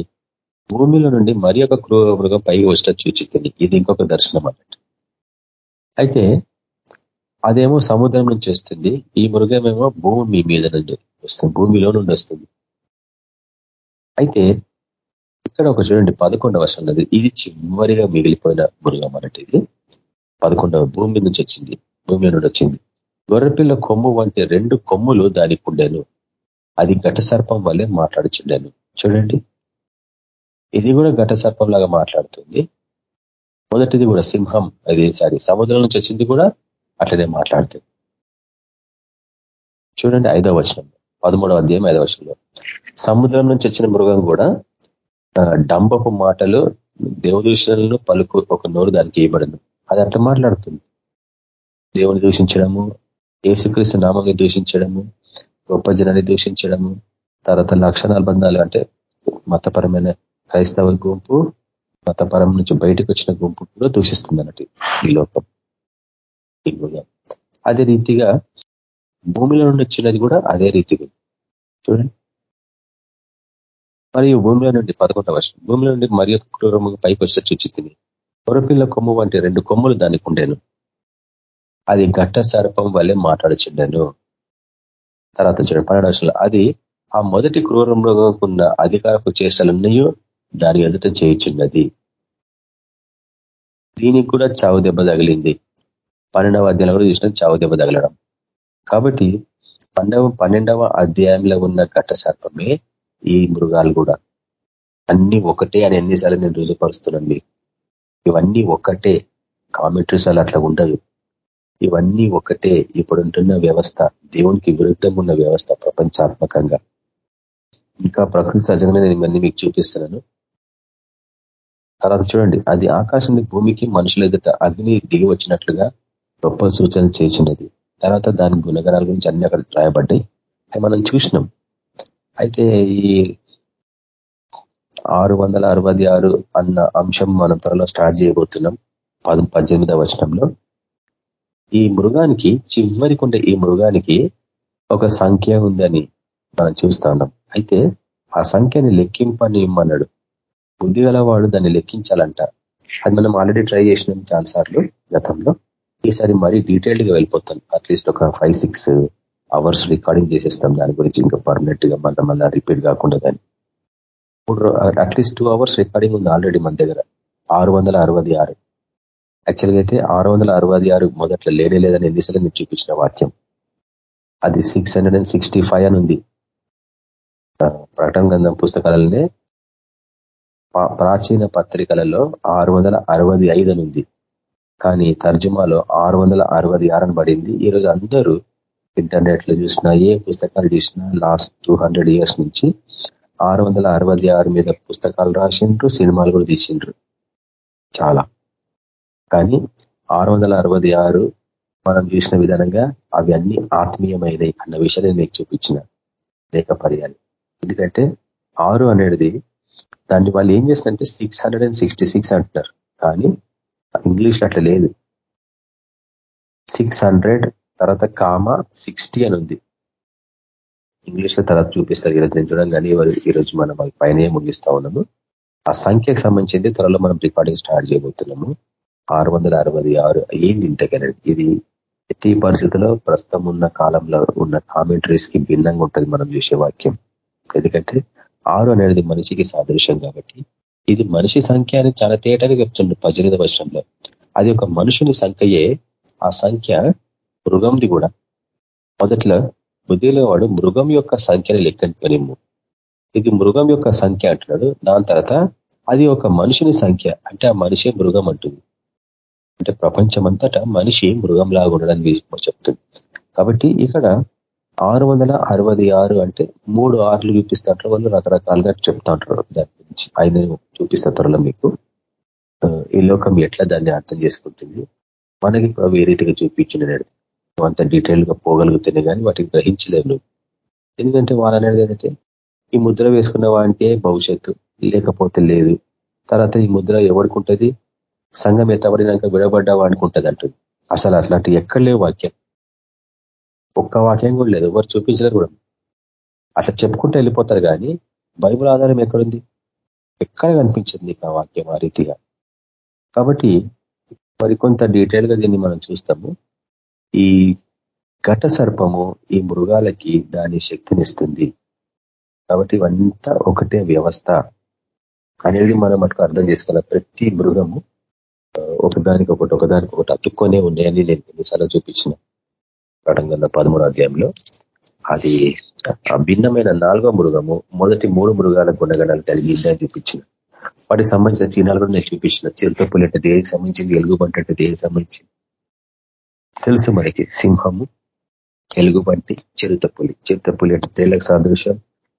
భూమిలో నుండి మరి ఒక క్రూర మృగం పైకి వచ్చిన చూచింది ఇది ఇంకొక దర్శనం అన్నట్టు. అయితే అదేమో సముద్రం నుంచి వస్తుంది. ఈ మృగమేమో భూమి మీద నుండి వస్తుంది. భూమిలో నుండి వస్తుంది. అయితే ఇక్కడ ఒక చూడండి పదకొండవ వర్షం ఇది చివరిగా మిగిలిపోయిన మృగం అన్నట్టు ఇది. పదకొండవ భూమి నుంచి వచ్చింది. భూమిలో నుండి వచ్చింది. గొర్రెపిల్ల కొమ్ము వంటి రెండు కొమ్ములు దానికి ఉండేను. అది ఘట సర్పం వల్లే మాట్లాడుచుండాను. చూడండి. ఇది కూడా ఘట సర్పం లాగా మాట్లాడుతుంది. మొదటిది కూడా సింహం. అది సారీ సముద్రం నుంచి వచ్చింది కూడా అట్లనే మాట్లాడుతుంది. చూడండి ఐదవ వచనం. పదమూడవ అధ్యాయం ఐదవ వచనంలో. సముద్రం నుంచి వచ్చిన మృగం కూడా డంబపు మాటలు దేవదూషణలను పలుకు ఒక నోరు దానికి ఇవ్వబడింది అది అట్లా మాట్లాడుతుంది. దేవుని దూషించడము ఏసుక్రీస్తు నామాన్ని దూషించడము గొప్ప జనాన్ని దూషించడము తర్వాత లక్ష బంధాలు అంటే మతపరమైన క్రైస్తవ గుంపు మతపరం నుంచి బయటకు వచ్చిన గుంపు కూడా దూషిస్తుంది అన్నట్టు ఈ లోకం. అదే రీతిగా భూమిలో నుండి వచ్చినది కూడా అదే రీతిగా. చూడండి. మరియు భూమిలో నుండి పదకొండవ వర్షం భూమిలో నుండి మరి ఒక క్రూరము పైకి వచ్చే తిని. పొరపిల్ల కొమ్ము వంటి రెండు కొమ్ములు దానికి ఉండేను. అది ఘట్ట సర్పం వల్లే మాట్లాడుచుండాను. తర్వాత చూడండి పన్నెండు వర్షంలో అది ఆ మొదటి క్రూరంలో ఉన్న అధికారపు చేష్టలన్నయో దాని ఎదుట చేయుచున్నది. దీనికి కూడా చావు దెబ్బ తగిలింది. పన్నెండవ అధ్యాయంలో కూడా చూసిన చావు దెబ్బ తగలడం. కాబట్టి పన్నెండవ పన్నెండవ అధ్యాయంలో ఉన్న ఘట్ట సర్పమే ఈ మృగాలు కూడా. అన్ని ఒకటే అని ఎన్నిసార్లు నేను రుజుపరుస్తున్నాను మీకు. ఇవన్నీ ఒక్కటే కామెంట్రీస్ అలా అట్లా ఉండదు. ఇవన్నీ ఒకటే ఇప్పుడుంటున్న వ్యవస్థ దేవునికి విరుద్ధంగా ఉన్న వ్యవస్థ ప్రపంచాత్మకంగా. ఇంకా ప్రకృతి సహజంగానే నేను ఇవన్నీ మీకు చూపిస్తున్నాను. తర్వాత చూడండి అది ఆకాశం భూమికి మనుషుల ఎదుట అగ్ని దిగి వచ్చినట్లుగా గొప్ప సూచన చేసినది. తర్వాత దాని గుణగణాల గురించి అన్ని అక్కడ రాయబడ్డాయి. అవి మనం చూసినాం. అయితే ఈ ఆరు వందల అరవై ఆరు అన్న అంశం మనం త్వరలో స్టార్ట్ చేయబోతున్నాం. పద పద్దెనిమిదవ వచనంలో. ఈ మృగానికి చివరికుండే ఈ మృగానికి ఒక సంఖ్య ఉందని మనం చూస్తా ఉన్నాం. అయితే ఆ సంఖ్యని లెక్కింపని ఇమ్మన్నాడు బుద్ధి గలవాడు దాన్ని లెక్కించాలంట. అది మనం ఆల్రెడీ ట్రై చేసినాం చాలాసార్లు గతంలో. ఈసారి మరీ డీటెయిల్డ్గా వెళ్ళిపోతాం. అట్లీస్ట్ ఒక ఫైవ్ సిక్స్ అవర్స్ రికార్డింగ్ చేసేస్తాం. దాని గురించి ఇంకా పర్మనెంట్గా మళ్ళీ మళ్ళీ రిపీట్ కాకుండా దాన్ని. ఇప్పుడు at least two hours recording ఉంది ఆల్రెడీ మన దగ్గర. ఆరు వందల అరవై ఆరు. యాక్చువల్గా అయితే ఆరు వందల అరవై ఆరు మొదట్లో లేనే లేదని ఎన్నిసార్లు నేను చూపించిన వాక్యం. అది six hundred and sixty five అని ఉంది. ప్రకటన గ్రంథం పుస్తకాలనే ప్రాచీన పత్రికలలో ఆరు వందల అరవై ఐదు అని ఉంది. కానీ తర్జుమాలో ఆరు వందల అరవై ఆరు అని పడింది. ఈరోజు అందరూ ఇంటర్నెట్లో చూసినా ఏ పుస్తకాలు చూసినా లాస్ట్ టూ హండ్రెడ్ ఇయర్స్ నుంచి ఆరు వందల అరవై ఆరు మీద పుస్తకాలు రాసిండ్రు సినిమాలు కూడా తీసిండ్రు. చాలా. కానీ ఆరు వందల అరవై ఆరు మనం చూసిన విధానంగా అవి అన్ని ఆత్మీయమైనవి అన్న విషయాన్ని మీకు చూపించిన. లేక పర్యాలు ఎందుకంటే ఆరు అనేది దాన్ని వాళ్ళు ఏం చేస్తారంటే six hundred and sixty six అంటున్నారు. కానీ ఇంగ్లీష్ అట్లా లేదు. సిక్స్ హండ్రెడ్ తర్వాత కామ సిక్స్టీ అని ఉంది. ఇంగ్లీష్లో తర్వాత చూపిస్తారు. ఈరోజు నేను చూడడం కానీ ఈరోజు మనం పైన ముగిస్తా ఉన్నాము. ఆ సంఖ్యకు సంబంధించింది త్వరలో మనం రికార్డింగ్ స్టార్ట్ చేయబోతున్నాము. ఆరు వందల అరవై ఆరు ఏంది ఇంతకనే. ఇది ఎట్టి పరిస్థితుల్లో ప్రస్తుతం ఉన్న కాలంలో ఉన్న కామెంటరీస్కి భిన్నంగా ఉంటుంది మనం చూసే వాక్యం. ఎందుకంటే ఆరు అనేది మనిషికి సాదృశ్యం కాబట్టి ఇది మనిషి సంఖ్య అని చాలా తేటగా చెప్తుండ్రు పద్దెనిమిది వర్షంలో అది ఒక మనుషుని సంఖ్యయే ఆ సంఖ్య మృగంది కూడా. మొదట్లో బుద్ధిలో వాడు మృగం యొక్క సంఖ్యని లెక్కనిపనిమ్ము ఇది మృగం యొక్క సంఖ్య అంటున్నాడు. దాని తర్వాత అది ఒక మనుషుని సంఖ్య అంటే ఆ మనిషే మృగం అంటుంది. అంటే ప్రపంచమంతటా మనిషి మృగంలాగా ఉండడానికి చెప్తుంది. కాబట్టి ఇక్కడ ఆరు వందల అరవై ఆరు అంటే మూడు ఆర్లు చూపిస్తుంటారు వాళ్ళు రకరకాలుగా చెప్తా ఉంటారు దాని గురించి. ఆయన చూపిస్తా త్వరలో మీకు. ఈ లోకం ఎట్లా దాన్ని అర్థం చేసుకుంటుంది? మనకి ఏ రీతిగా చూపించిన అంత డీటెయిల్గా పోగలుగుతున్నాయి కానీ వాటిని గ్రహించలేవు ఎందుకంటే ఎందుకంటే వాళ్ళనేది ఏంటంటే ఈ ముద్ర వేసుకున్న వాడికే భవిష్యత్తు లేకపోతే లేదు. తర్వాత ఈ ముద్ర ఎవరికి ఉంటుంది? సంఘం ఎత్తబడినాక విడబడ్డా అనుకుంటుంది అంటుంది అసలు అట్లాంటి ఎక్కడ లేవు వాక్యం. ఒక్క వాక్యం కూడా లేదు. ఎవరు చూపించలేరు కూడా. అట్లా చెప్పుకుంటూ వెళ్ళిపోతారు కానీ బైబుల్ ఆధారం ఎక్కడుంది? ఎక్కడ కనిపించింది నీకు ఆ వాక్యం ఆ రీతిగా? కాబట్టి మరికొంత డీటెయిల్గా దీన్ని మనం చూస్తాము. ఈ ఘట సర్పము ఈ మృగాలకి దాని శక్తినిస్తుంది. కాబట్టి ఇవంతా ఒకటే వ్యవస్థ. అనేది మనం మటుకు అర్థం చేసుకోవాలి. ప్రతి మృగము ఒకదానికి ఒకటి ఒకదానికి ఒకటి అతుక్కొనే ఉన్నాయని నేను ఎన్నిసార్లు చూపించిన కటంగంద పదమూడు అధ్యాయంలో. అది భిన్నమైన నాలుగో మృగము మొదటి మూడు మృగాల గుణగణాలు కలిగి ఉందని చూపించిన. వాటికి సంబంధించిన చిహ్నాలు కూడా నేను చూపించిన. చిరుతపులి అంటే దేనికి సంబంధించింది? ఎలుగుబంటి అంటే దేనికి సంబంధించింది? తెలుసు మనకి సింహము ఎలుగుబంటి చిరుతపులి చిరుతపులి అంటే తేళ్ళకు సాదృశ్యం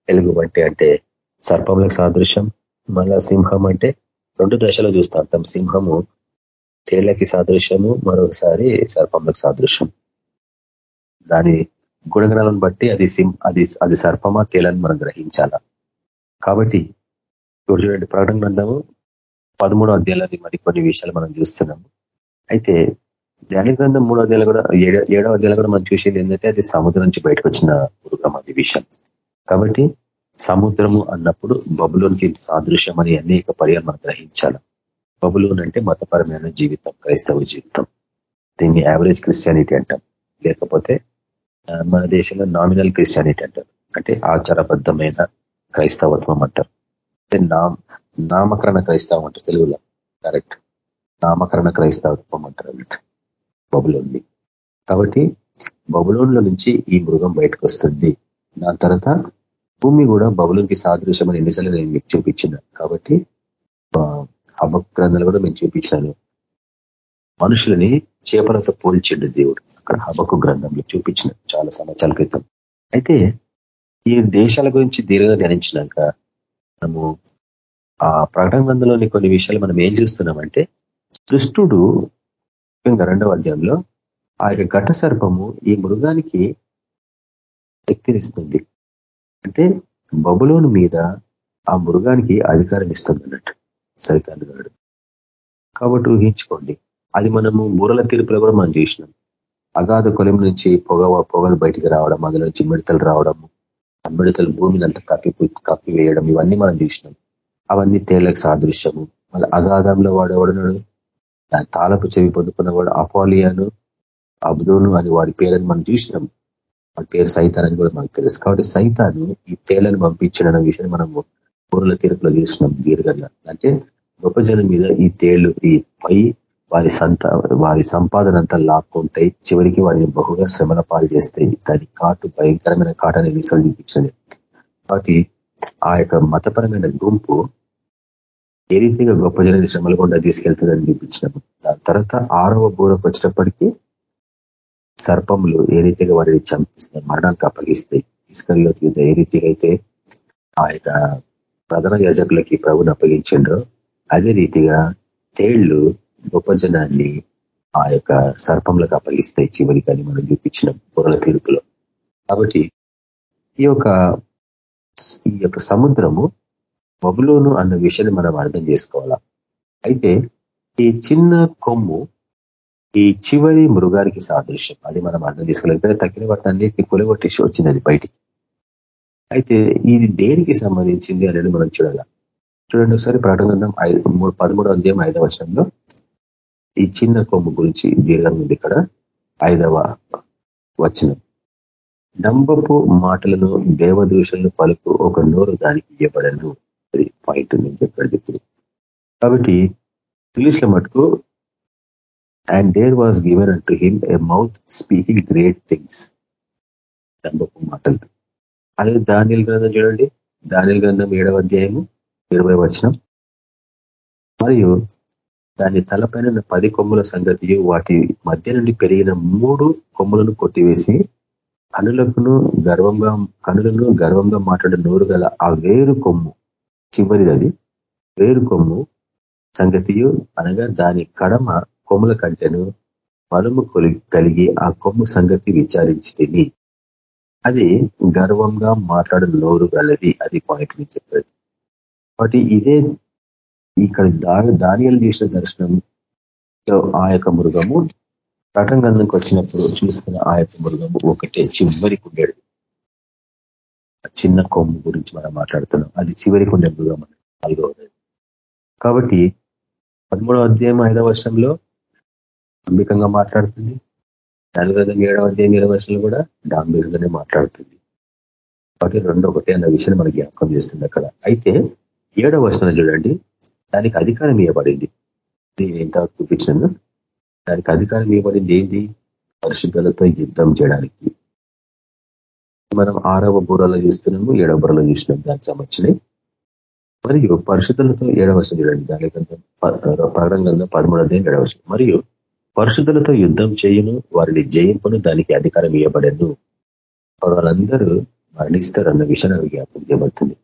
ఎలుగుబంటి అంటే సర్పములకు సాదృశ్యం మళ్ళా సింహం అంటే రెండు దశలో చూస్తా. ఉంటాం సింహము తేళ్ళకి సాదృశ్యము మరొకసారి సర్పములకు సాదృశ్యం. దాని గుణగణాలను బట్టి అది సిం అది అది సర్పమా తేలని మనం గ్రహించాల? కాబట్టి ఇప్పుడు చూడండి ప్రకటన గ్రంథము పదమూడో అధ్యాయాలని మరి కొన్ని విషయాలు మనం చూస్తున్నాము. అయితే ధ్యాన గ్రంథం మూడో అధ్యాయులు కూడా ఏడో అధ్యాయులు కూడా మనం చూసేది ఏంటంటే అది సముద్రం నుంచి బయటకు వచ్చిన మృగం అది విషయం. కాబట్టి సముద్రము అన్నప్పుడు బబులోనికి సాదృశ్యం అని అనేక పర్యాలు మనం గ్రహించాలి? బబులోన్ అంటే మతపరమైన జీవితం క్రైస్తవ జీవితం. దీన్ని యావరేజ్ క్రిస్టియానిటీ అంటాం. లేకపోతే మన దేశంలో నామినల్ క్రిస్టియానిటీ అంటారు అంటే ఆచారబద్ధమైన క్రైస్తవత్వం అంటారు నా నామకరణ క్రైస్తవం అంటారు తెలుగులో. కరెక్ట్ నామకరణ క్రైస్తవత్వం అంటారు అన్నట్టు. బబులోన్ని. కాబట్టి బబులోన్ల నుంచి ఈ మృగం బయటకు వస్తుంది. దాని తర్వాత భూమి కూడా బబులోన్కి సాదృశ్యం అని ఎన్నిసార్లు నేను మీకు చూపించిన. కాబట్టి హబక్ గ్రంథాలు కూడా మేము చూపించాను మనుషులని చేపలతో పోల్చిండు దేవుడు. అక్కడ హబకు గ్రంథంలో చూపించిన చాలా సంవత్సరాల క్రితం. అయితే ఈ దేశాల గురించి దీర్ఘంగా ధ్యానించినాక మనము ఆ ప్రకటన గ్రంథంలోని కొన్ని విషయాలు మనం ఏం చూస్తున్నామంటే దుష్టుడు ముఖ్యంగా రెండవ అధ్యాయంలో ఆ యొక్క ఘట సర్పము ఈ మృగానికి శక్తినిస్తుంది అంటే బబులోను మీద ఆ మృగానికి అధికారం ఇస్తుంది అన్నట్టు. సైతాన్ గాడు. కాబట్టి ఊహించుకోండి అది మనము బూరల తీర్పులో కూడా మనం చూసినాం. అగాధ కొలం నుంచి పొగ పొగలు బయటికి రావడం అందులో నుంచి మిడతలు రావడము ఆ మిడతలు భూమిని అంతా కప్పి కప్పి వేయడం ఇవన్నీ మనం చూసినాం. అవన్నీ తేళ్ళకు సాదృశ్యము. మళ్ళీ అగాధంలో వాడు దాని తాలపు చెవి పొందుకున్న వాడు అపోలియాను అబ్దోను అని వాడి పేరని మనం చూసినాం. వాడి పేరు సైతాన్ అని కూడా మనకు తెలుసు. కాబట్టి సైతాను ఈ తేళ్ళను పంపించడన్న విషయాన్ని మనము పూర్ల తీర్పులో చూసినాం దీర్ఘంగా అంటే గొప్ప జనం మీద ఈ తేళ్ళు ఈ పై వారి సంత వారి సంపాదన అంతా లాక్కుంటాయి చివరికి వారిని బహుగా శ్రమల పాలు చేస్తాయి దాని కాటు భయంకరమైన కాటని విసలు చూపించండి కాబట్టి ఆ యొక్క మతపరమైన గుంపు ఏ రీతిగా గొప్ప జనాన్ని శ్రమల గుండా తీసుకెళ్తుందని చూపించినాము దాని తర్వాత ఆరవ బూరకు వచ్చినప్పటికీ సర్పములు ఏ రీతిగా వారిని చంపిస్తాయి మరణానికి అప్పగిస్తాయి ఇస్కల్లో ఏ రీతిగా అయితే ఆ యొక్క ప్రధాన యాజకులకి ప్రభుని అప్పగించిండ్రు. అదే రీతిగా తేళ్ళు గొప్ప జనాన్ని ఆ యొక్క సర్పంలకు అప్పగిస్తాయి చివరికి అని మనం చూపించిన పొరల తీర్పులో. కాబట్టి ఈ యొక్క ఈ యొక్క సముద్రము బబులోను అన్న విషయాన్ని మనం అర్థం చేసుకోవాలా? అయితే ఈ చిన్న కొమ్ము ఈ చివరి మృగానికి సాదృశ్యం. అది మనం అర్థం చేసుకోవాలి ఎందుకంటే తగ్గిన వాటిని అన్నిటిని కొలగొట్టేసి వచ్చింది అది బయటికి. అయితే ఇది దేనికి సంబంధించింది అనేది మనం చూడాల. చూడండి ఒకసారి ప్రకటన పదమూడవ అధ్యాయం ఐదవ వచనంలో ఈ చిన్న కొమ్ము గురించి దీర్ఘంగా ఉంది ఇక్కడ. ఐదవ వచనం. దంబపు మాటలను దేవదూషలను పలుకు ఒక నోరు దానికి ఇవ్వబడను అది పాయింట్ నేను చెప్పాడు ఇప్పుడు కాబట్టి ఇంగ్లీష్లో మటుకు and there was given to him a mouth speaking great things దంబపు మాటలు. అదే దానిల గ్రంథం చూడండి. దానిల గ్రంథం ఏడవ అధ్యాయము ఇరవై వచనం. మరియు దాని తలపైన పది కొమ్ముల సంగతి వాటి మధ్య నుండి పెరిగిన మూడు కొమ్ములను కొట్టివేసి కనులకును గర్వంగా కనులను గర్వంగా మాట్లాడే నోరు గల ఆ వేరు కొమ్ము చివరిది అది. వేరు కొమ్ము సంగతియు అనగా దాని కడమ కొమ్ముల కంటెను మనుము కలిగి ఆ కొమ్ము సంగతి విచారించింది అది గర్వంగా మాట్లాడు నోరు గలది అది పాయింట్ నుంచి చెప్పేది. కాబట్టి ఇదే ఇక్కడ దానియలు చేసిన దర్శనం ఆ యొక్క మృగము రటంగంధంకి వచ్చినప్పుడు చూసిన ఆ యొక్క మృగము ఒకటే చివరికి ఉండేది చిన్న కొమ్ము గురించి మనం మాట్లాడుతున్నాం. అది చివరికి ఉండే మృగం నాలుగవది కాబట్టి పదమూడవ అధ్యాయం ఐదవ వర్షంలో అంబికంగా మాట్లాడుతుంది. నాలుగవ ఏడవ అధ్యాయం ఇరవై వర్షంలో కూడా డాంబీరుగానే మాట్లాడుతుంది కాబట్టి రెండు ఒకటే అన్న విషయాన్ని మనకి జ్ఞాపకం చేస్తుంది అక్కడ అయితే ఏడవ వర్షంలో చూడండి దానికి అధికారం ఇవ్వబడింది నేను ఎంత చూపించాను దానికి అధికారం ఇవ్వబడింది ఏంది పరిశుద్ధులతో యుద్ధం చేయడానికి మనం ఆరవ బూరలో చూస్తున్నాము ఏడవ బుర్రలో చూసినాం దానికి సంబంధించినవి మరియు పరిశుద్ధులతో ఏడవ చూడండి దాని ప్రకటన పదమూడవ ఏడవ మరియు పరిశుద్ధులతో యుద్ధం చేయను వారిని జయింపును దానికి అధికారం ఇవ్వబడను వాళ్ళందరూ మరణిస్తారు అన్న విషయాన్ని జ్ఞాపకం చేయబడుతుంది.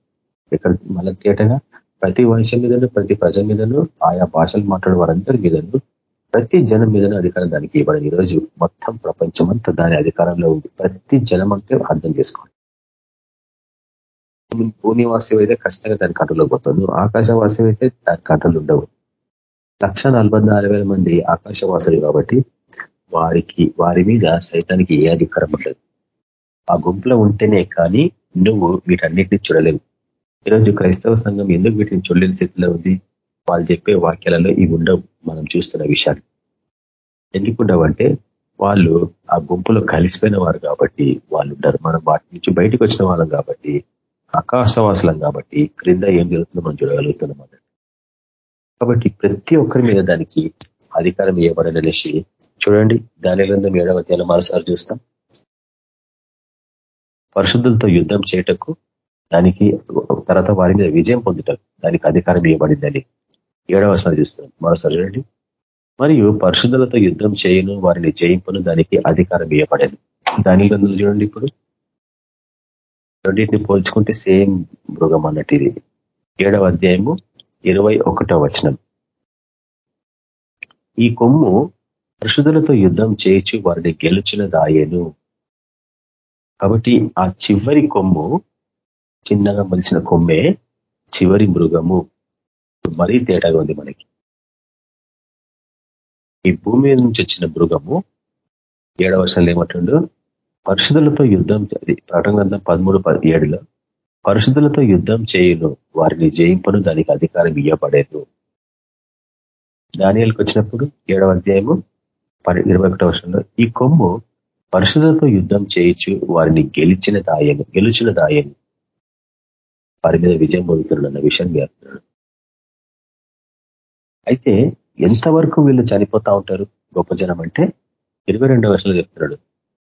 ఇక్కడ మళ్ళీ తేటగా ప్రతి వంశం మీదను ప్రతి ప్రజల మీదను ఆయా భాషలు మాట్లాడే వారందరి మీదను ప్రతి జనం మీదను అధికారం దానికి ఇవ్వడం ఈరోజు మొత్తం ప్రపంచం అంతా దాని అధికారంలో ఉంది. ప్రతి జనం అంటే అర్థం చేసుకోండి. భూనివాసం అయితే ఖచ్చితంగా దాని కంట్రోల్లో పోతుంది ఆకాశవాసం అయితే దాని కంట్రోల్ ఉండవు. లక్ష మంది ఆకాశవాసులు కాబట్టి వారికి వారి మీద సైతానికి ఏ అధికారం ఉండదు. ఆ గుంపులో ఉంటేనే కానీ నువ్వు వీటన్నిటిని చూడలేవు. ఈరోజు క్రైస్తవ సంఘం ఎందుకు వీటిని చూడలేని స్థితిలో ఉంది? వాళ్ళు చెప్పే వాక్యాలలో ఇవి ఉండవు. మనం చూస్తున్న విషయాలు ఎందుకు ఉండవంటే వాళ్ళు ఆ గుంపులో కలిసిపోయిన వారు కాబట్టి వాళ్ళు ఉండరు. మనం వాటి నుంచి బయటకు వచ్చిన వాళ్ళం కాబట్టి ఆకాశవాసులం కాబట్టి క్రింద ఏం జరుగుతుందో మనం చూడగలుగుతున్నాం అన్నట్టు. కాబట్టి ప్రతి ఒక్కరి మీద దానికి అధికారం ఇవ్వబడననేసి చూడండి దాని గ్రంథం ఏడవ తేదీ మరోసారి చూస్తాం. పరిశుద్ధులతో యుద్ధం చేయటకు దానికి తర్వాత వారి మీద విజయం పొందుటకు దానికి అధికారం ఇవ్వబడిందని ఏడవ వర్షాలు చూస్తున్నాం. మరోసారి చూడండి. మరియు పరిశుద్ధులతో యుద్ధం చేయను వారిని జయింపును దానికి అధికారం ఇవ్వబడను. దాని గ్రంథంలో చూడండి ఇప్పుడు. రెండింటిని పోల్చుకుంటే సేమ్ మృగం అన్నట్టు ఇది. ఏడవ అధ్యాయము ఇరవై ఒకటో వచనం. ఈ కొమ్ము పరిశుద్ధులతో యుద్ధం చేయొచ్చు వారిని గెలుచిన దాయను. కాబట్టి ఆ చివరి కొమ్ము చిన్నగా మలిచిన కొమ్మే చివరి మృగము. మరీ తేడాగా ఉంది మనకి. ఈ భూమి నుంచి వచ్చిన మృగము ఏడవ వర్షాలు ఏమంటుండో? పరిశుద్ధులతో యుద్ధం అది ప్రకటన పదమూడు ఏడులో పరిశుద్ధులతో యుద్ధం చేయును. వారిని జయింపను దానికి అధికారం ఇవ్వబడేదు దానియాలకు వచ్చినప్పుడు ఏడవ అధ్యాయము ఇరవై ఒకటో వర్షంలో ఈ కొమ్ము పరిశుద్ధులతో యుద్ధం చేయించు వారిని గెలిచిన దాయను గెలిచిన దాయను వారి మీద విజయం పొందుతున్నాడు అన్న విషయం చేస్తున్నాడు అయితే ఎంతవరకు వీళ్ళు చనిపోతా ఉంటారు? గొప్ప జనం అంటే ఇరవై రెండో వర్షంలో చెప్తున్నాడు.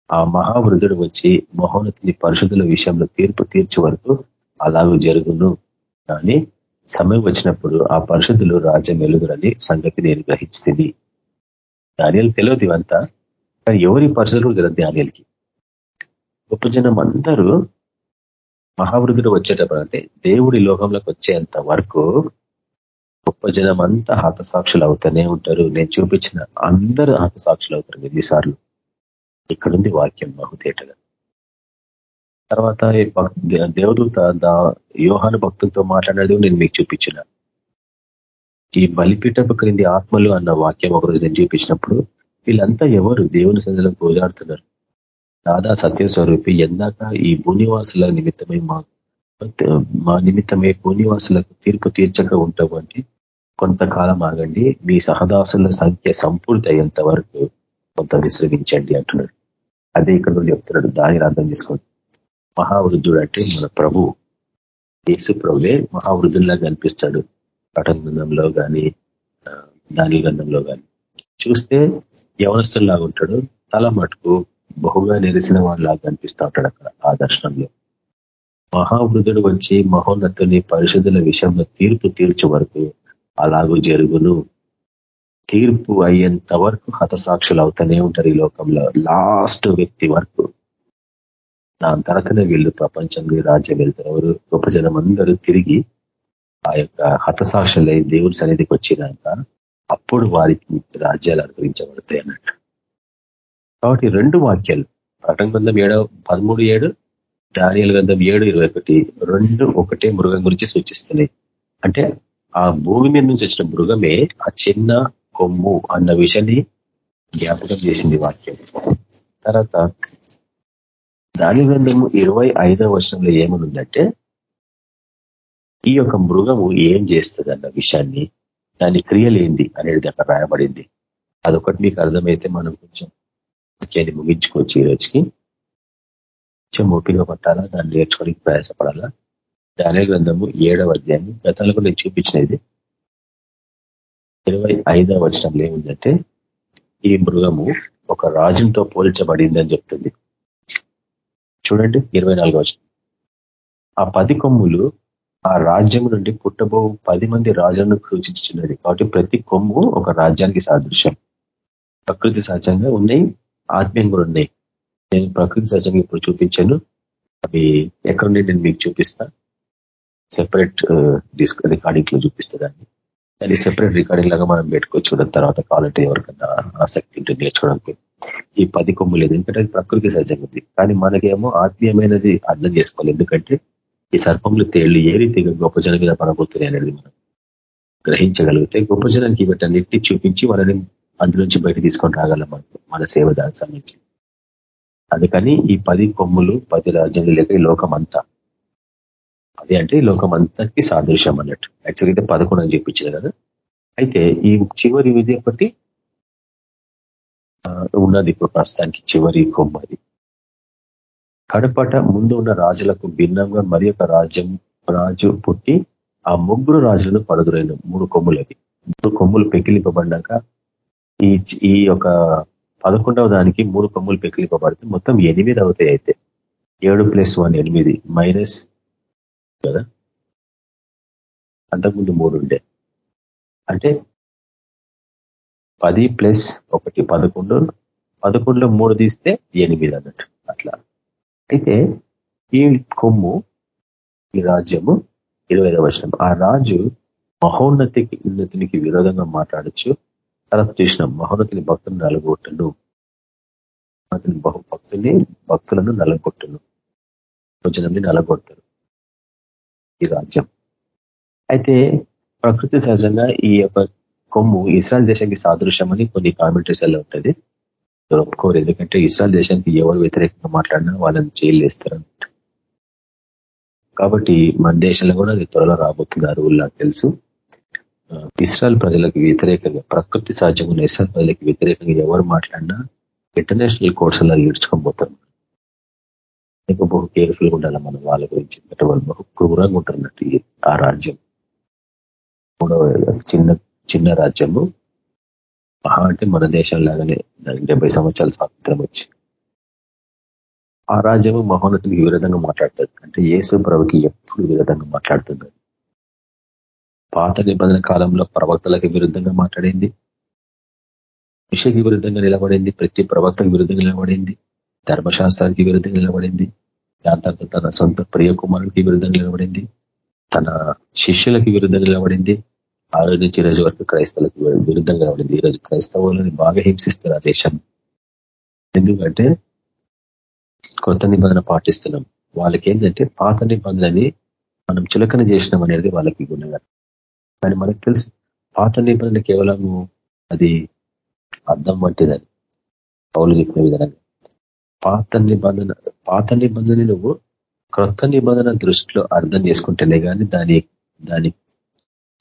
ఆ మహావృధుడు వచ్చి మహోన్నతిని పరిశుద్ధుల విషయంలో తీర్పు తీర్చే వరకు అలాగే జరుగును. కానీ సమయం వచ్చినప్పుడు ఆ పరిశుద్ధులు రాజ్యం వెలుగురని సంగతి నేను గ్రహించింది ధాన్యాలు తెలియదు ఇవంతా కానీ ఎవరి పరిశుద్ధులు తెలియదు ధాన్యాలకి గొప్ప జనం అందరూ మహావృద్ధుడు వచ్చేటప్పుడు అంటే దేవుడి లోకంలోకి వచ్చేంత వరకు గొప్ప జనం అంతా హతసాక్షులు అవుతూనే ఉంటారు. నేను చూపించిన అందరూ హతసాక్షులు అవుతారు ఎన్నిసార్లు ఇక్కడుంది వాక్యం బహుతేటగా తర్వాత దేవదూత యోహాను భక్తులతో మాట్లాడేది నేను మీకు చూపించిన. ఈ బలిపీఠపు క్రింది ఆత్మలు అన్న వాక్యం ఒకరోజు నేను చూపించినప్పుడు వీళ్ళంతా ఎవరు? దేవుని సందులో పోజాడుతున్నారు దాదా సత్యస్వరూపి ఎందాక ఈ భూనివాసుల నిమిత్తమై మా మా నిమిత్తమే భూనివాసులకు తీర్పు తీర్చక ఉంటావు అంటే కొంతకాలం ఆగండి మీ సహదాసుల సంఖ్య సంపూర్తి అయ్యేంత వరకు కొంత విశ్రమించండి అంటున్నాడు. అదే ఇక్కడ చెప్తున్నాడు. దానిని అర్థం చేసుకోండి. మహావృద్ధుడు అంటే మన ప్రభు. యేసు ప్రభువే మహావృద్ధుల్లా కనిపిస్తాడు. పఠన గంధంలో కానీ దాని గంధంలో కానీ చూస్తే యవనస్తుల్లాగా ఉంటాడు. తల మటుకు బహుగా నెరిసిన వాళ్ళలాగా కనిపిస్తూ ఉంటాడు అక్కడ ఆ దర్శనంలో. మహావృద్ధుడు వచ్చి మహోన్నతుని పరిశుద్ధుల విషయంలో తీర్పు తీర్చే వరకు అలాగూ జరుగును. తీర్పు అయ్యేంత వరకు హతసాక్షులు అవుతూనే ఉంటారు ఈ లోకంలో. లాస్ట్ వ్యక్తి వరకు. దాని తర్వాతనే వీళ్ళు ప్రపంచంలో రాజ్యం వెళ్తారు. ఎవరు గొప్ప జనం అందరూ తిరిగి ఆ యొక్క హతసాక్షులై దేవుడి సన్నిధికి వచ్చినాక అప్పుడు వారికి రాజ్యాలు అనుగ్రహించబడతాయి అన్నట్టు. కాబట్టి రెండు వాక్యాలు. ప్రకటన గ్రంథం ఏడవ పదమూడు ఏడు దానియల గ్రంథం ఏడు ఇరవై ఒకటి రెండు ఒకటే మృగం గురించి సూచిస్తున్నాయి. అంటే ఆ భూమి మీద నుంచి వచ్చిన మృగమే ఆ చిన్న కొమ్ము అన్న విషయాన్ని జ్ఞాపకం చేసింది వాక్యం. తర్వాత దాని గ్రంథము ఇరవై ఐదవ వర్షంలో ఏమనుందంటే ఈ యొక్క మృగము ఏం చేస్తుంది అన్న విషయాన్ని దాని క్రియలేంది అనేది అక్కడ రాయబడింది. అదొకటి మీకు అర్థమైతే మనం కొంచెం ముఖ్యాన్ని ముగించుకోవచ్చు ఈ రోజుకి. కొంచెం ఓపిక పట్టాలా దాన్ని నేర్చుకోవడానికి ప్రయాసపడాలా? దాని గ్రంథము ఏడవ అధ్యాయం గతంలో నేను చూపించినది. ఇరవై ఐదవ వచనంలో ఏముందంటే ఈ మృగము ఒక రాజుతో పోల్చబడిందని చెప్తుంది. చూడండి ఇరవై నాలుగో వచనం. ఆ పది కొమ్ములు ఆ రాజ్యం నుండి పుట్టబో పది మంది రాజులను సూచించున్నది కాబట్టి ప్రతి కొమ్ము ఒక రాజ్యానికి సాదృశ్యం. ప్రకృతి సహజంగా ఉన్నాయి ఆత్మీయం కూడా ఉన్నాయి. నేను ప్రకృతి సహజంగా ఇప్పుడు చూపించాను. అవి ఎక్కడుండి నేను మీకు చూపిస్తా. సెపరేట్ డిస్క్ రికార్డింగ్లో చూపిస్తా దాన్ని. దాన్ని సెపరేట్ రికార్డింగ్ లాగా మనం పెట్టుకోవచ్చు తర్వాత కావాలంటే ఎవరికన్నా ఆసక్తి ఉంటే నేర్చుకోవడానికి. ఈ పది కొమ్ము లేదు ఎందుకంటే ప్రకృతి సహజంగా కానీ మనకేమో ఆత్మీయమైనది అర్థం చేసుకోవాలి. ఎందుకంటే ఈ సర్పములు తేళ్ళు ఏ రీతిగా గొప్ప జనం మీద పడబోతున్నాయి అనేది మనం గ్రహించగలిగితే గొప్ప జనానికి వీటన్నిటిని చూపించి వాళ్ళని అందులోంచి బయట తీసుకొని రాగలం మనకు మన సేవ దానికి సంబంధించి. అందుకని ఈ పది కొమ్ములు పది రాజ్యాలు లేక ఈ లోకం అంతా అది అంటే ఈ లోకం అంతటికీ సాదృశ్యం అన్నట్టు. యాక్చువల్గా అయితే పదకొండు అని చెప్పించారు కదా. అయితే ఈ చివరి విధి ఒకటి ఉన్నది ఇప్పుడు ప్రస్తుతానికి చివరి కొమ్మది కడపట ముందు ఉన్న రాజులకు భిన్నంగా మరి రాజ్యం రాజు పుట్టి ఆ ముగ్గురు రాజులను పడుదురైన మూడు కొమ్ములవి మూడు కొమ్ములు పెకిలింపబడ్డాక ఈ ఈ యొక్క పదకొండవ దానికి మూడు కొమ్ములు పెకిలింపబడితే మొత్తం ఎనిమిది అవుతాయి అయితే. ఏడు ప్లస్ వన్ ఎనిమిది మైనస్ కదా? అంతకుముందు మూడు ఉండే. అంటే పది ప్లస్ ఒకటి పదకొండు పదకొండులో మూడు తీస్తే ఎనిమిది అన్నట్టు. అట్లా. అయితే ఈ కొమ్ము ఈ రాజ్యము ఇరవై ఐదవ వర్షం ఆ రాజు మహోన్నతికి ఉన్నతినికి విరోధంగా మాట్లాడచ్చు. తర్వాత చూసిన మహోన్నతిని భక్తులను నలగొట్టును. బహు భక్తుల్ని భక్తులను నలగొట్టును. భోజనంని నలగొడతారు ఈ రాజ్యం. అయితే ప్రకృతి సహజంగా ఈ యొక్క కొమ్ము ఇస్రాయల్ దేశానికి సాదృశ్యమని కొన్ని కామెంటరీస్లో ఉంటుంది. ఒప్పుకోరు ఎందుకంటే ఇస్రాయల్ దేశానికి ఎవరు వ్యతిరేకంగా మాట్లాడినా వాళ్ళని జైలు కాబట్టి మన దేశంలో కూడా అది త్వరలో రాబోతుంది అరువులు నాకు తెలుసు. ఇస్రాయల్ ప్రజలకు వ్యతిరేకంగా ప్రకృతి సహజంగా ఇస్రాయల్ ప్రజలకు వ్యతిరేకంగా ఎవరు మాట్లాడినా ఇంటర్నేషనల్ కోర్సులో ఈడ్చుకోబోతారు ఇంకా బహు కేర్ఫుల్గా ఉండాలి మనం? వాళ్ళ గురించి వాళ్ళు బహు క్రూరంగా ఉంటున్నట్టు ఆ రాజ్యం. మూడవ చిన్న చిన్న రాజ్యము. మహా అంటే మన దేశం లాగానే డెబ్బై సంవత్సరాల స్వాతంత్రం వచ్చి. ఆ రాజ్యము మహోన్నతికి విరోధంగా మాట్లాడుతుంది? అంటే ఏసు ప్రభుకి ఎప్పుడు విరోధంగా మాట్లాడుతుంది? పాత నిబంధన కాలంలో ప్రవక్తలకు విరుద్ధంగా మాట్లాడింది? విషయకి విరుద్ధంగా నిలబడింది? ప్రతి ప్రవక్తకు విరుద్ధంగా నిలబడింది? ధర్మశాస్త్రానికి విరుద్ధంగా నిలబడింది. దాని తర్వాత తన సొంత ప్రియ కుమారుడికి విరుద్ధంగా నిలబడింది. తన శిష్యులకి విరుద్ధంగా నిలబడింది. ఆ రోజు నుంచి ఈ రోజు వరకు క్రైస్తవులకు విరుద్ధంగా నిలబడింది. ఈరోజు క్రైస్తవులని బాగా హింసిస్తారు ఆ దేశం. ఎందుకంటే కొత్త నిబంధన పాటిస్తున్నాం. వాళ్ళకి ఏంటంటే పాత నిబంధనని మనం చులకన చేసినాం అనేది వాళ్ళకి గుణంగా. కానీ మనకు తెలుసు పాత నిబంధన కేవలము అది అర్థం వంటిదని. పౌలు చెప్పిన విధానంగా. పాత నిబంధన పాత నిబంధన నువ్వు క్రొత్త నిబంధన దృష్టిలో అర్థం చేసుకుంటేనే కానీ దాని దాని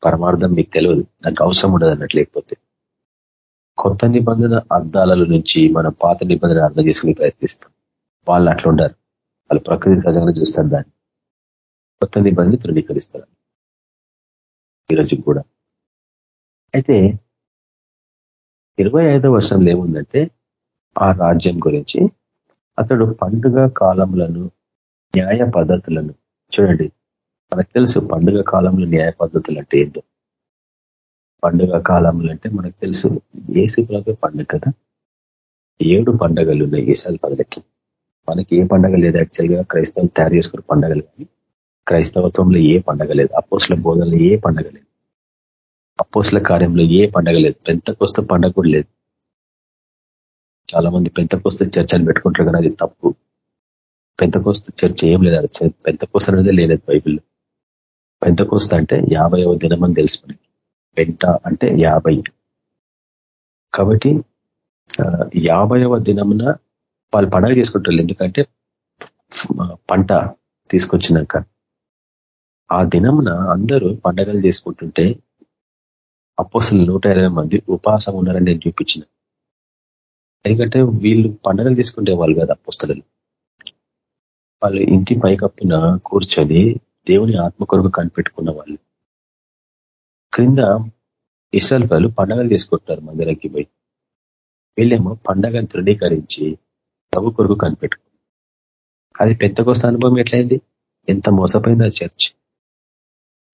పరమార్థం మీకు తెలియదు. దానికి అవసరం ఉండదు అన్నట్లు లేకపోతే. కొత్త నిబంధన అర్థాల నుంచి మనం పాత నిబంధన అర్థం చేసుకునే ప్రయత్నిస్తాం. వాళ్ళు అట్లా ఉండరు. వాళ్ళు ప్రకృతి సహజంగా చూస్తారు దాన్ని. కొత్త నిబంధన తృణీకరిస్తారు. ఈరోజు కూడా. అయితే ఇరవై ఐదో వర్షంలో ఏముందంటే ఆ రాజ్యం గురించి అతడు పండుగ కాలములను న్యాయ పద్ధతులను చూడండి. మనకు తెలుసు పండుగ కాలంలో న్యాయ పద్ధతులు అంటే ఏందో. పండుగ కాలములు అంటే మనకు తెలుసు ఏసుకులకే పండుగ కదా. ఏడు పండుగలు ఉన్నాయి ఏసాల పదలకి మనకి ఏ పండగ లేదు యాక్చువల్గా. క్రైస్తవం తయారు చేసుకున్న పండగలు కానీ క్రైస్తవత్వంలో ఏ పండగ లేదు. అపోస్ల బోధనలో ఏ పండగ లేదు. అపోస్ల కార్యంలో ఏ పండగ లేదు. పెంతకొస్త పండగ కూడా లేదు. చాలా మంది పెంతకొస్త చర్చ అని పెట్టుకుంటారు కానీ అది తప్పు. పెంతకోస్త చర్చ ఏం లేదు. అది పెంతకోస్త అనేది లేదు బైబిల్లో పెంతకోస్త అంటే యాభైవ దినం అని తెలుసు మనకి. పెంట అంటే యాభై. కాబట్టి యాభైవ దినమున వాళ్ళు పండగ చేసుకుంటారు ఎందుకంటే పంట తీసుకొచ్చినాక. ఆ దినమున అందరూ పండగలు చేసుకుంటుంటే అపోసలు నూట మంది ఉపాసం ఉన్నారని నేను చూపించిన. ఎందుకంటే వీళ్ళు పండగలు తీసుకుంటే వాళ్ళు కదా పుస్తలు వాళ్ళు ఇంటి పైకప్పున కూర్చొని దేవుని ఆత్మ కొరకు కనిపెట్టుకున్న వాళ్ళు. క్రింద ఇస్రాయల్ వాళ్ళు పండగలు తీసుకుంటున్నారు మందిరానికి పోయి. వీళ్ళేమో పండగను తృణీకరించి ప్రభు కొరకు కనిపెట్టుకున్నారు. అది పెంతకొస్త అనుభవం ఎట్లయింది? ఎంత మోసపోయింది ఆ చర్చ్.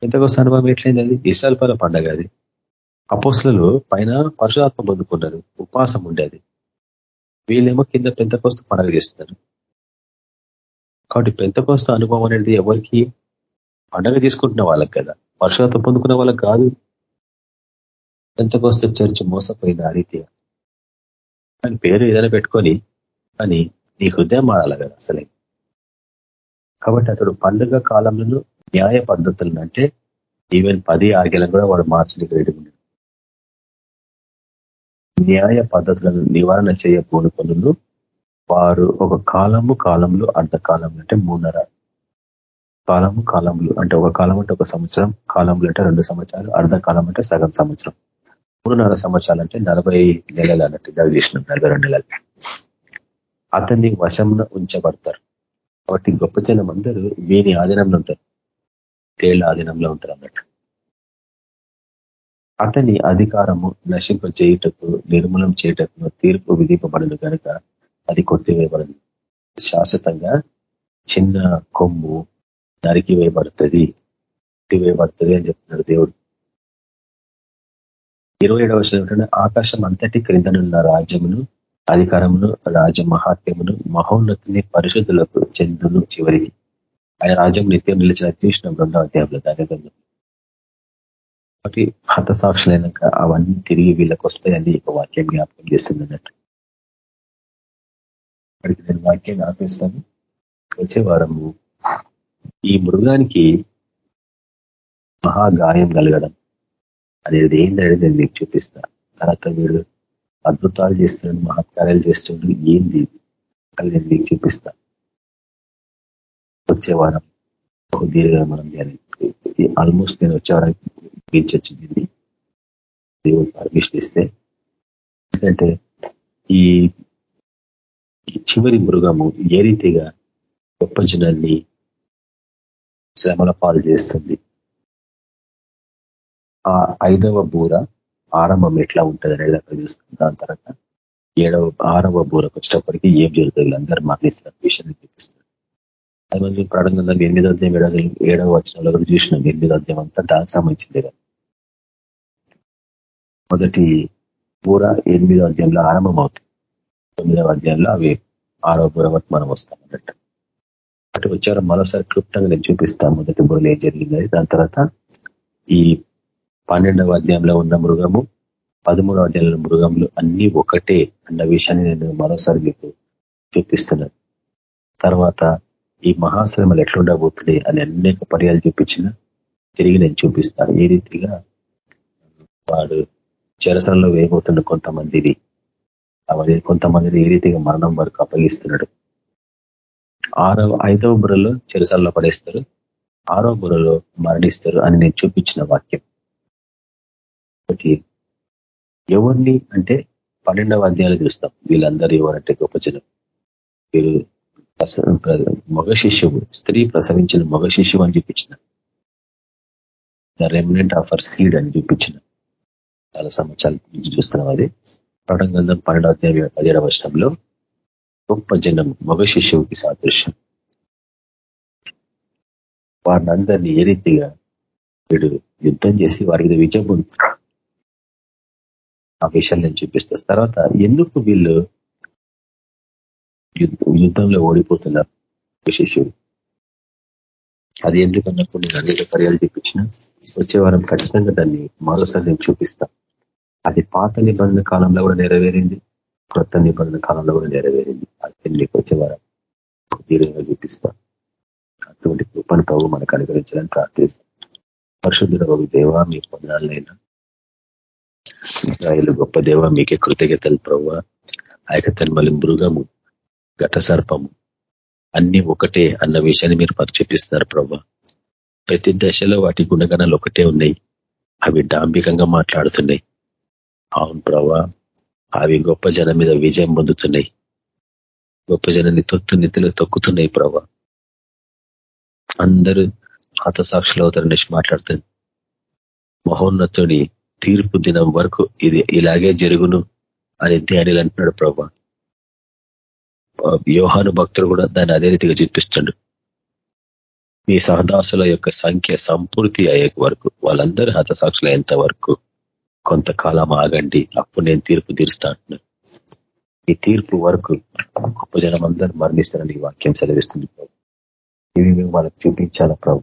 పెంతకొస్త అనుభవం ఎట్లయింది అది? ఇస్రాయల్ పల పండగ అది. అపోస్లలో పైన పరశురాత్మ పొందుకున్నారు. ఉపవాసం ఉండేది. వీళ్ళేమో కింద పెంతకోస్త పండగ చేస్తున్నారు. కాబట్టి పెంతకోస్త అనుభవం అనేది ఎవరికి పండగ తీసుకుంటున్న వాళ్ళకి కదా. పరశురాత్మ పొందుకున్న వాళ్ళకి కాదు. పెంతకోస్త చర్చ్ మోసపోయింది ఆ రీతిగా. దాని పేరు ఏదైనా పెట్టుకొని అని నీ హృదయం మారాలి కదా అసలే. కాబట్టి అతడు పండుగ కాలంలో న్యాయ పద్ధతులను అంటే ఈవెన్ పది ఆర్గ్యాలను కూడా వాడు మార్చడానికి రెడీ న్యాయ పద్ధతులను నివారణ చేయకూడదు వారు ఒక కాలము కాలంలో అర్ధకాలం అంటే మూడున్నర కాలము కాలంలో అంటే ఒక కాలం అంటే ఒక సంవత్సరం కాలంలో అంటే రెండు సంవత్సరాలు అర్ధకాలం అంటే సగం సంవత్సరం. మూడున్నర సంవత్సరాలు అంటే నలభై నెలలు అన్నట్టు దాని చేసిన నలభై రెండు నెలలు. అతన్ని వశంలో ఉంచబడతారు. కాబట్టి గొప్ప జనం అందరూ వీని ఆధీనంలో ఉంటారు. తేళ్ళ ఆధీనంలో ఉంటారు అన్నట్టు. అతని అధికారము నశింప చేయుటకు నిర్మూలం చేయటకు తీర్పు విధింపబడదు కనుక అది కొట్టివేయబడదు. శాశ్వతంగా చిన్న కొమ్ము నరికి వేయబడుతుంది వేయబడుతుంది అని చెప్తున్నాడు దేవుడు. ఇరవై ఏడవ వర్షం ఆకాశం అంతటి క్రిందనున్న రాజ్యమును అధికారమును రాజ మహాత్మ్యమును మహోన్నతిని పరిశుద్ధులకు చెందును చివరికి. ఆయన రాజ్యం నిత్యం నిలిచిన కృష్ణ రెండవ అధ్యాయంలో దాని కాబట్టి హతసాక్షులైనాక అవన్నీ తిరిగి వీళ్ళకి వస్తాయని ఒక వాక్యం జ్ఞాపకం చేస్తుంది అన్నట్టు. అక్కడికి నేను వాక్యాన్ని ఆపేస్తాను. వచ్చే వారము ఈ మృగానికి మహాగాయం కలగడం అనేది ఏంటనేది నేను మీకు చూపిస్తా. తర్వాత వీడు అద్భుతాలు చేస్తున్నాడు మహత్కార్యాలు చేస్తున్నాడు ఏంది అది నేను మీకు చూపిస్తా. వచ్చే వారం దీర్ఘంగా మనం ఆల్మోస్ట్ నేను వచ్చే వారానికి ముగించొచ్చింది దేవుడు పర్మిషన్ ఇస్తే. ఎందుకంటే ఈ చివరి మృగము ఏ రీతిగా గొప్ప జనాన్ని శ్రమల పాలు చేస్తుంది. ఆ ఐదవ బూర ఆరంభం ఎట్లా ఉంటుంది అనేది అక్కడ చూస్తుంది దాని తర్వాత ఏడవ ఆరవ బూరకు వచ్చినప్పటికీ ఏం జరుగుతుంది అందరూ మరణిస్తారు విషయాన్ని చూపిస్తారు అది మనం ప్రారంభంగా ఎనిమిదో అధ్యాయం ఏడవ ఏడవ వచనంలో కూడా చూసినాం ఎనిమిదో అధ్యాయం అంతా దానికి సంబంధించింది మొదటి పూర ఎనిమిదో అధ్యాయంలో ఆరంభం అవుతుంది తొమ్మిదవ అధ్యాయంలో అవి ఆరవ పూర వరకు మనం వస్తాం అన్నట్టు. అటు వచ్చారు మరోసారి క్లుప్తంగా నేను చూపిస్తాను మొదటి బుర్రలు ఏం జరిగింది దాని తర్వాత ఈ పన్నెండవ అధ్యాయంలో ఉన్న మృగము పదమూడవ అధ్యాయంలో మృగములు అన్ని ఒకటే అన్న విషయాన్ని నేను మరోసారి మీకు చూపిస్తున్నాను. తర్వాత ఈ మహాశ్రమలు ఎట్లుండబోతున్నాయి అని అనేక పర్యాలు చూపించిన తిరిగి నేను చూపిస్తాను. ఏ రీతిగా వాడు చెరసలలో వేయబోతున్న కొంతమందిది అవన్నీ కొంతమందిని ఏ రీతిగా మరణం వరకు అప్పగిస్తున్నాడు. ఆరవ ఐదవ బుర్రలో చెరసల్లో పడేస్తారు. ఆరవ బుర్రలో మరణిస్తారు అని నేను చూపించిన వాక్యం. ఎవరిని అంటే పన్నెండవ అధ్యాయాలు చూస్తాం. వీళ్ళందరూ ఎవరంటే గొప్ప జనం. వీరు మగ శిష్యువు స్త్రీ ప్రసవించిన మగ శిష్యువు అని చూపించిన. The remnant of our seed అని చూపించిన. చాలా సంవత్సరాల నుంచి చూస్తున్నాం అది. పడంగంధం పన్నెండవ అధ్యాయ పదిహేడవ వర్షంలో గొప్ప జనం మగ శిష్యువుకి సాదృశ్యం. వారిని అందరినీ ఏ రీతిగా వీడు యుద్ధం చేసి వారి మీద విజయం ఆ విషయాలు నేను చూపిస్తాను. తర్వాత ఎందుకు వీళ్ళు యుద్ధంలో ఓడిపోతున్నారు విశేషుడు అది ఎందుకన్నప్పుడు నేను అనేక పర్యాలు చూపించిన వచ్చే వారం ఖచ్చితంగా దాన్ని మరోసారి నేను చూపిస్తా. అది పాత నిబంధన కాలంలో కూడా నెరవేరింది కొత్త నిబంధన కాలంలో కూడా నెరవేరింది. అది నీకు వచ్చే వారం తీవ్రంగా చూపిస్తా. అటువంటి కృపను ప్రభు మనకు అనుగ్రహించాలని ప్రార్థిస్తాం. పరిశుద్ధుడు ఒక దేవ మీ పొందాలైనా ఇస్రాయలు గొప్ప దేవ మీకే కృతజ్ఞతలు ప్రభు. ఆ యొక్క తన్మలి మృగము ఘట అన్ని ఒకటే అన్న విషయాన్ని మీరు మాకు చెప్పిస్తున్నారు ప్రభా. ప్రతి దశలో వాటి గుణగణాలు ఒకటే ఉన్నాయి. అవి డాంబికంగా మాట్లాడుతున్నాయి. అవును ప్రభా. అవి గొప్ప జనం మీద విజయం పొందుతున్నాయి. గొప్ప జనాన్ని తొత్తు నిధులు తొక్కుతున్నాయి ప్రభా. అందరూ హతసాక్షులు అవుతారనేసి మాట్లాడుతుంది మహోన్నతుడి తీర్పు దినం వరకు ఇది ఇలాగే జరుగును అని ధ్యానులు అంటున్నాడు ప్రభా. వ్యూహాను భక్తులు కూడా దాన్ని అదే రీతిగా చూపిస్తుండు. మీ సహదాసుల యొక్క సంఖ్య సంపూర్తి అయ్యే వరకు వాళ్ళందరూ హతసాక్షులు అయ్యేంత వరకు కొంతకాలం ఆగండి అప్పుడు నేను తీర్పు తీరుస్తా అంటున్నాను ఈ తీర్పు వరకు గొప్ప జనం అందరూ మరణిస్తారని ఈ వాక్యం సెలవిస్తుంది ఇవి మేము వాళ్ళకి చూపించాల ప్రభు?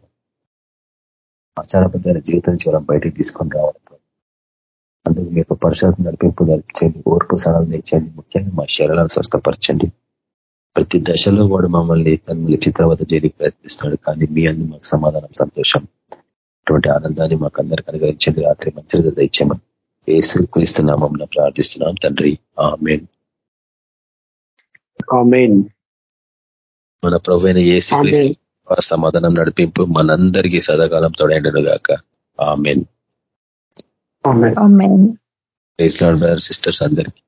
ఆచారబద్ధమైన జీవితం నుంచి వాళ్ళని బయటికి తీసుకొని రావాలి అందుకు మీకు పరిశోధన నడిపింపు నడిపించండి ఓర్పు సరళం తెచ్చండి ముఖ్యంగా మా శరీరాలను స్వస్థపరచండి. ప్రతి దశలో వాడు మమ్మల్ని తనమల్ని చిత్రవత చేయడానికి ప్రయత్నిస్తున్నాడు కానీ మీ అన్ని మాకు సమాధానం సంతోషం. అటువంటి ఆనందాన్ని మాకు అందరికి అనుగ్రహించండి. రాత్రి మంచిగా దయచేమని ఏసు క్రీస్తున్నామం ప్రార్థిస్తున్నాం. తండ్రి ఆమెన్. మన ప్రభు అయిన ఏసు సమాధానం నడిపింపు మనందరికీ సదాకాలం తోడైండను గాక ఆమెన్. సిస్టర్స్ అందరికి.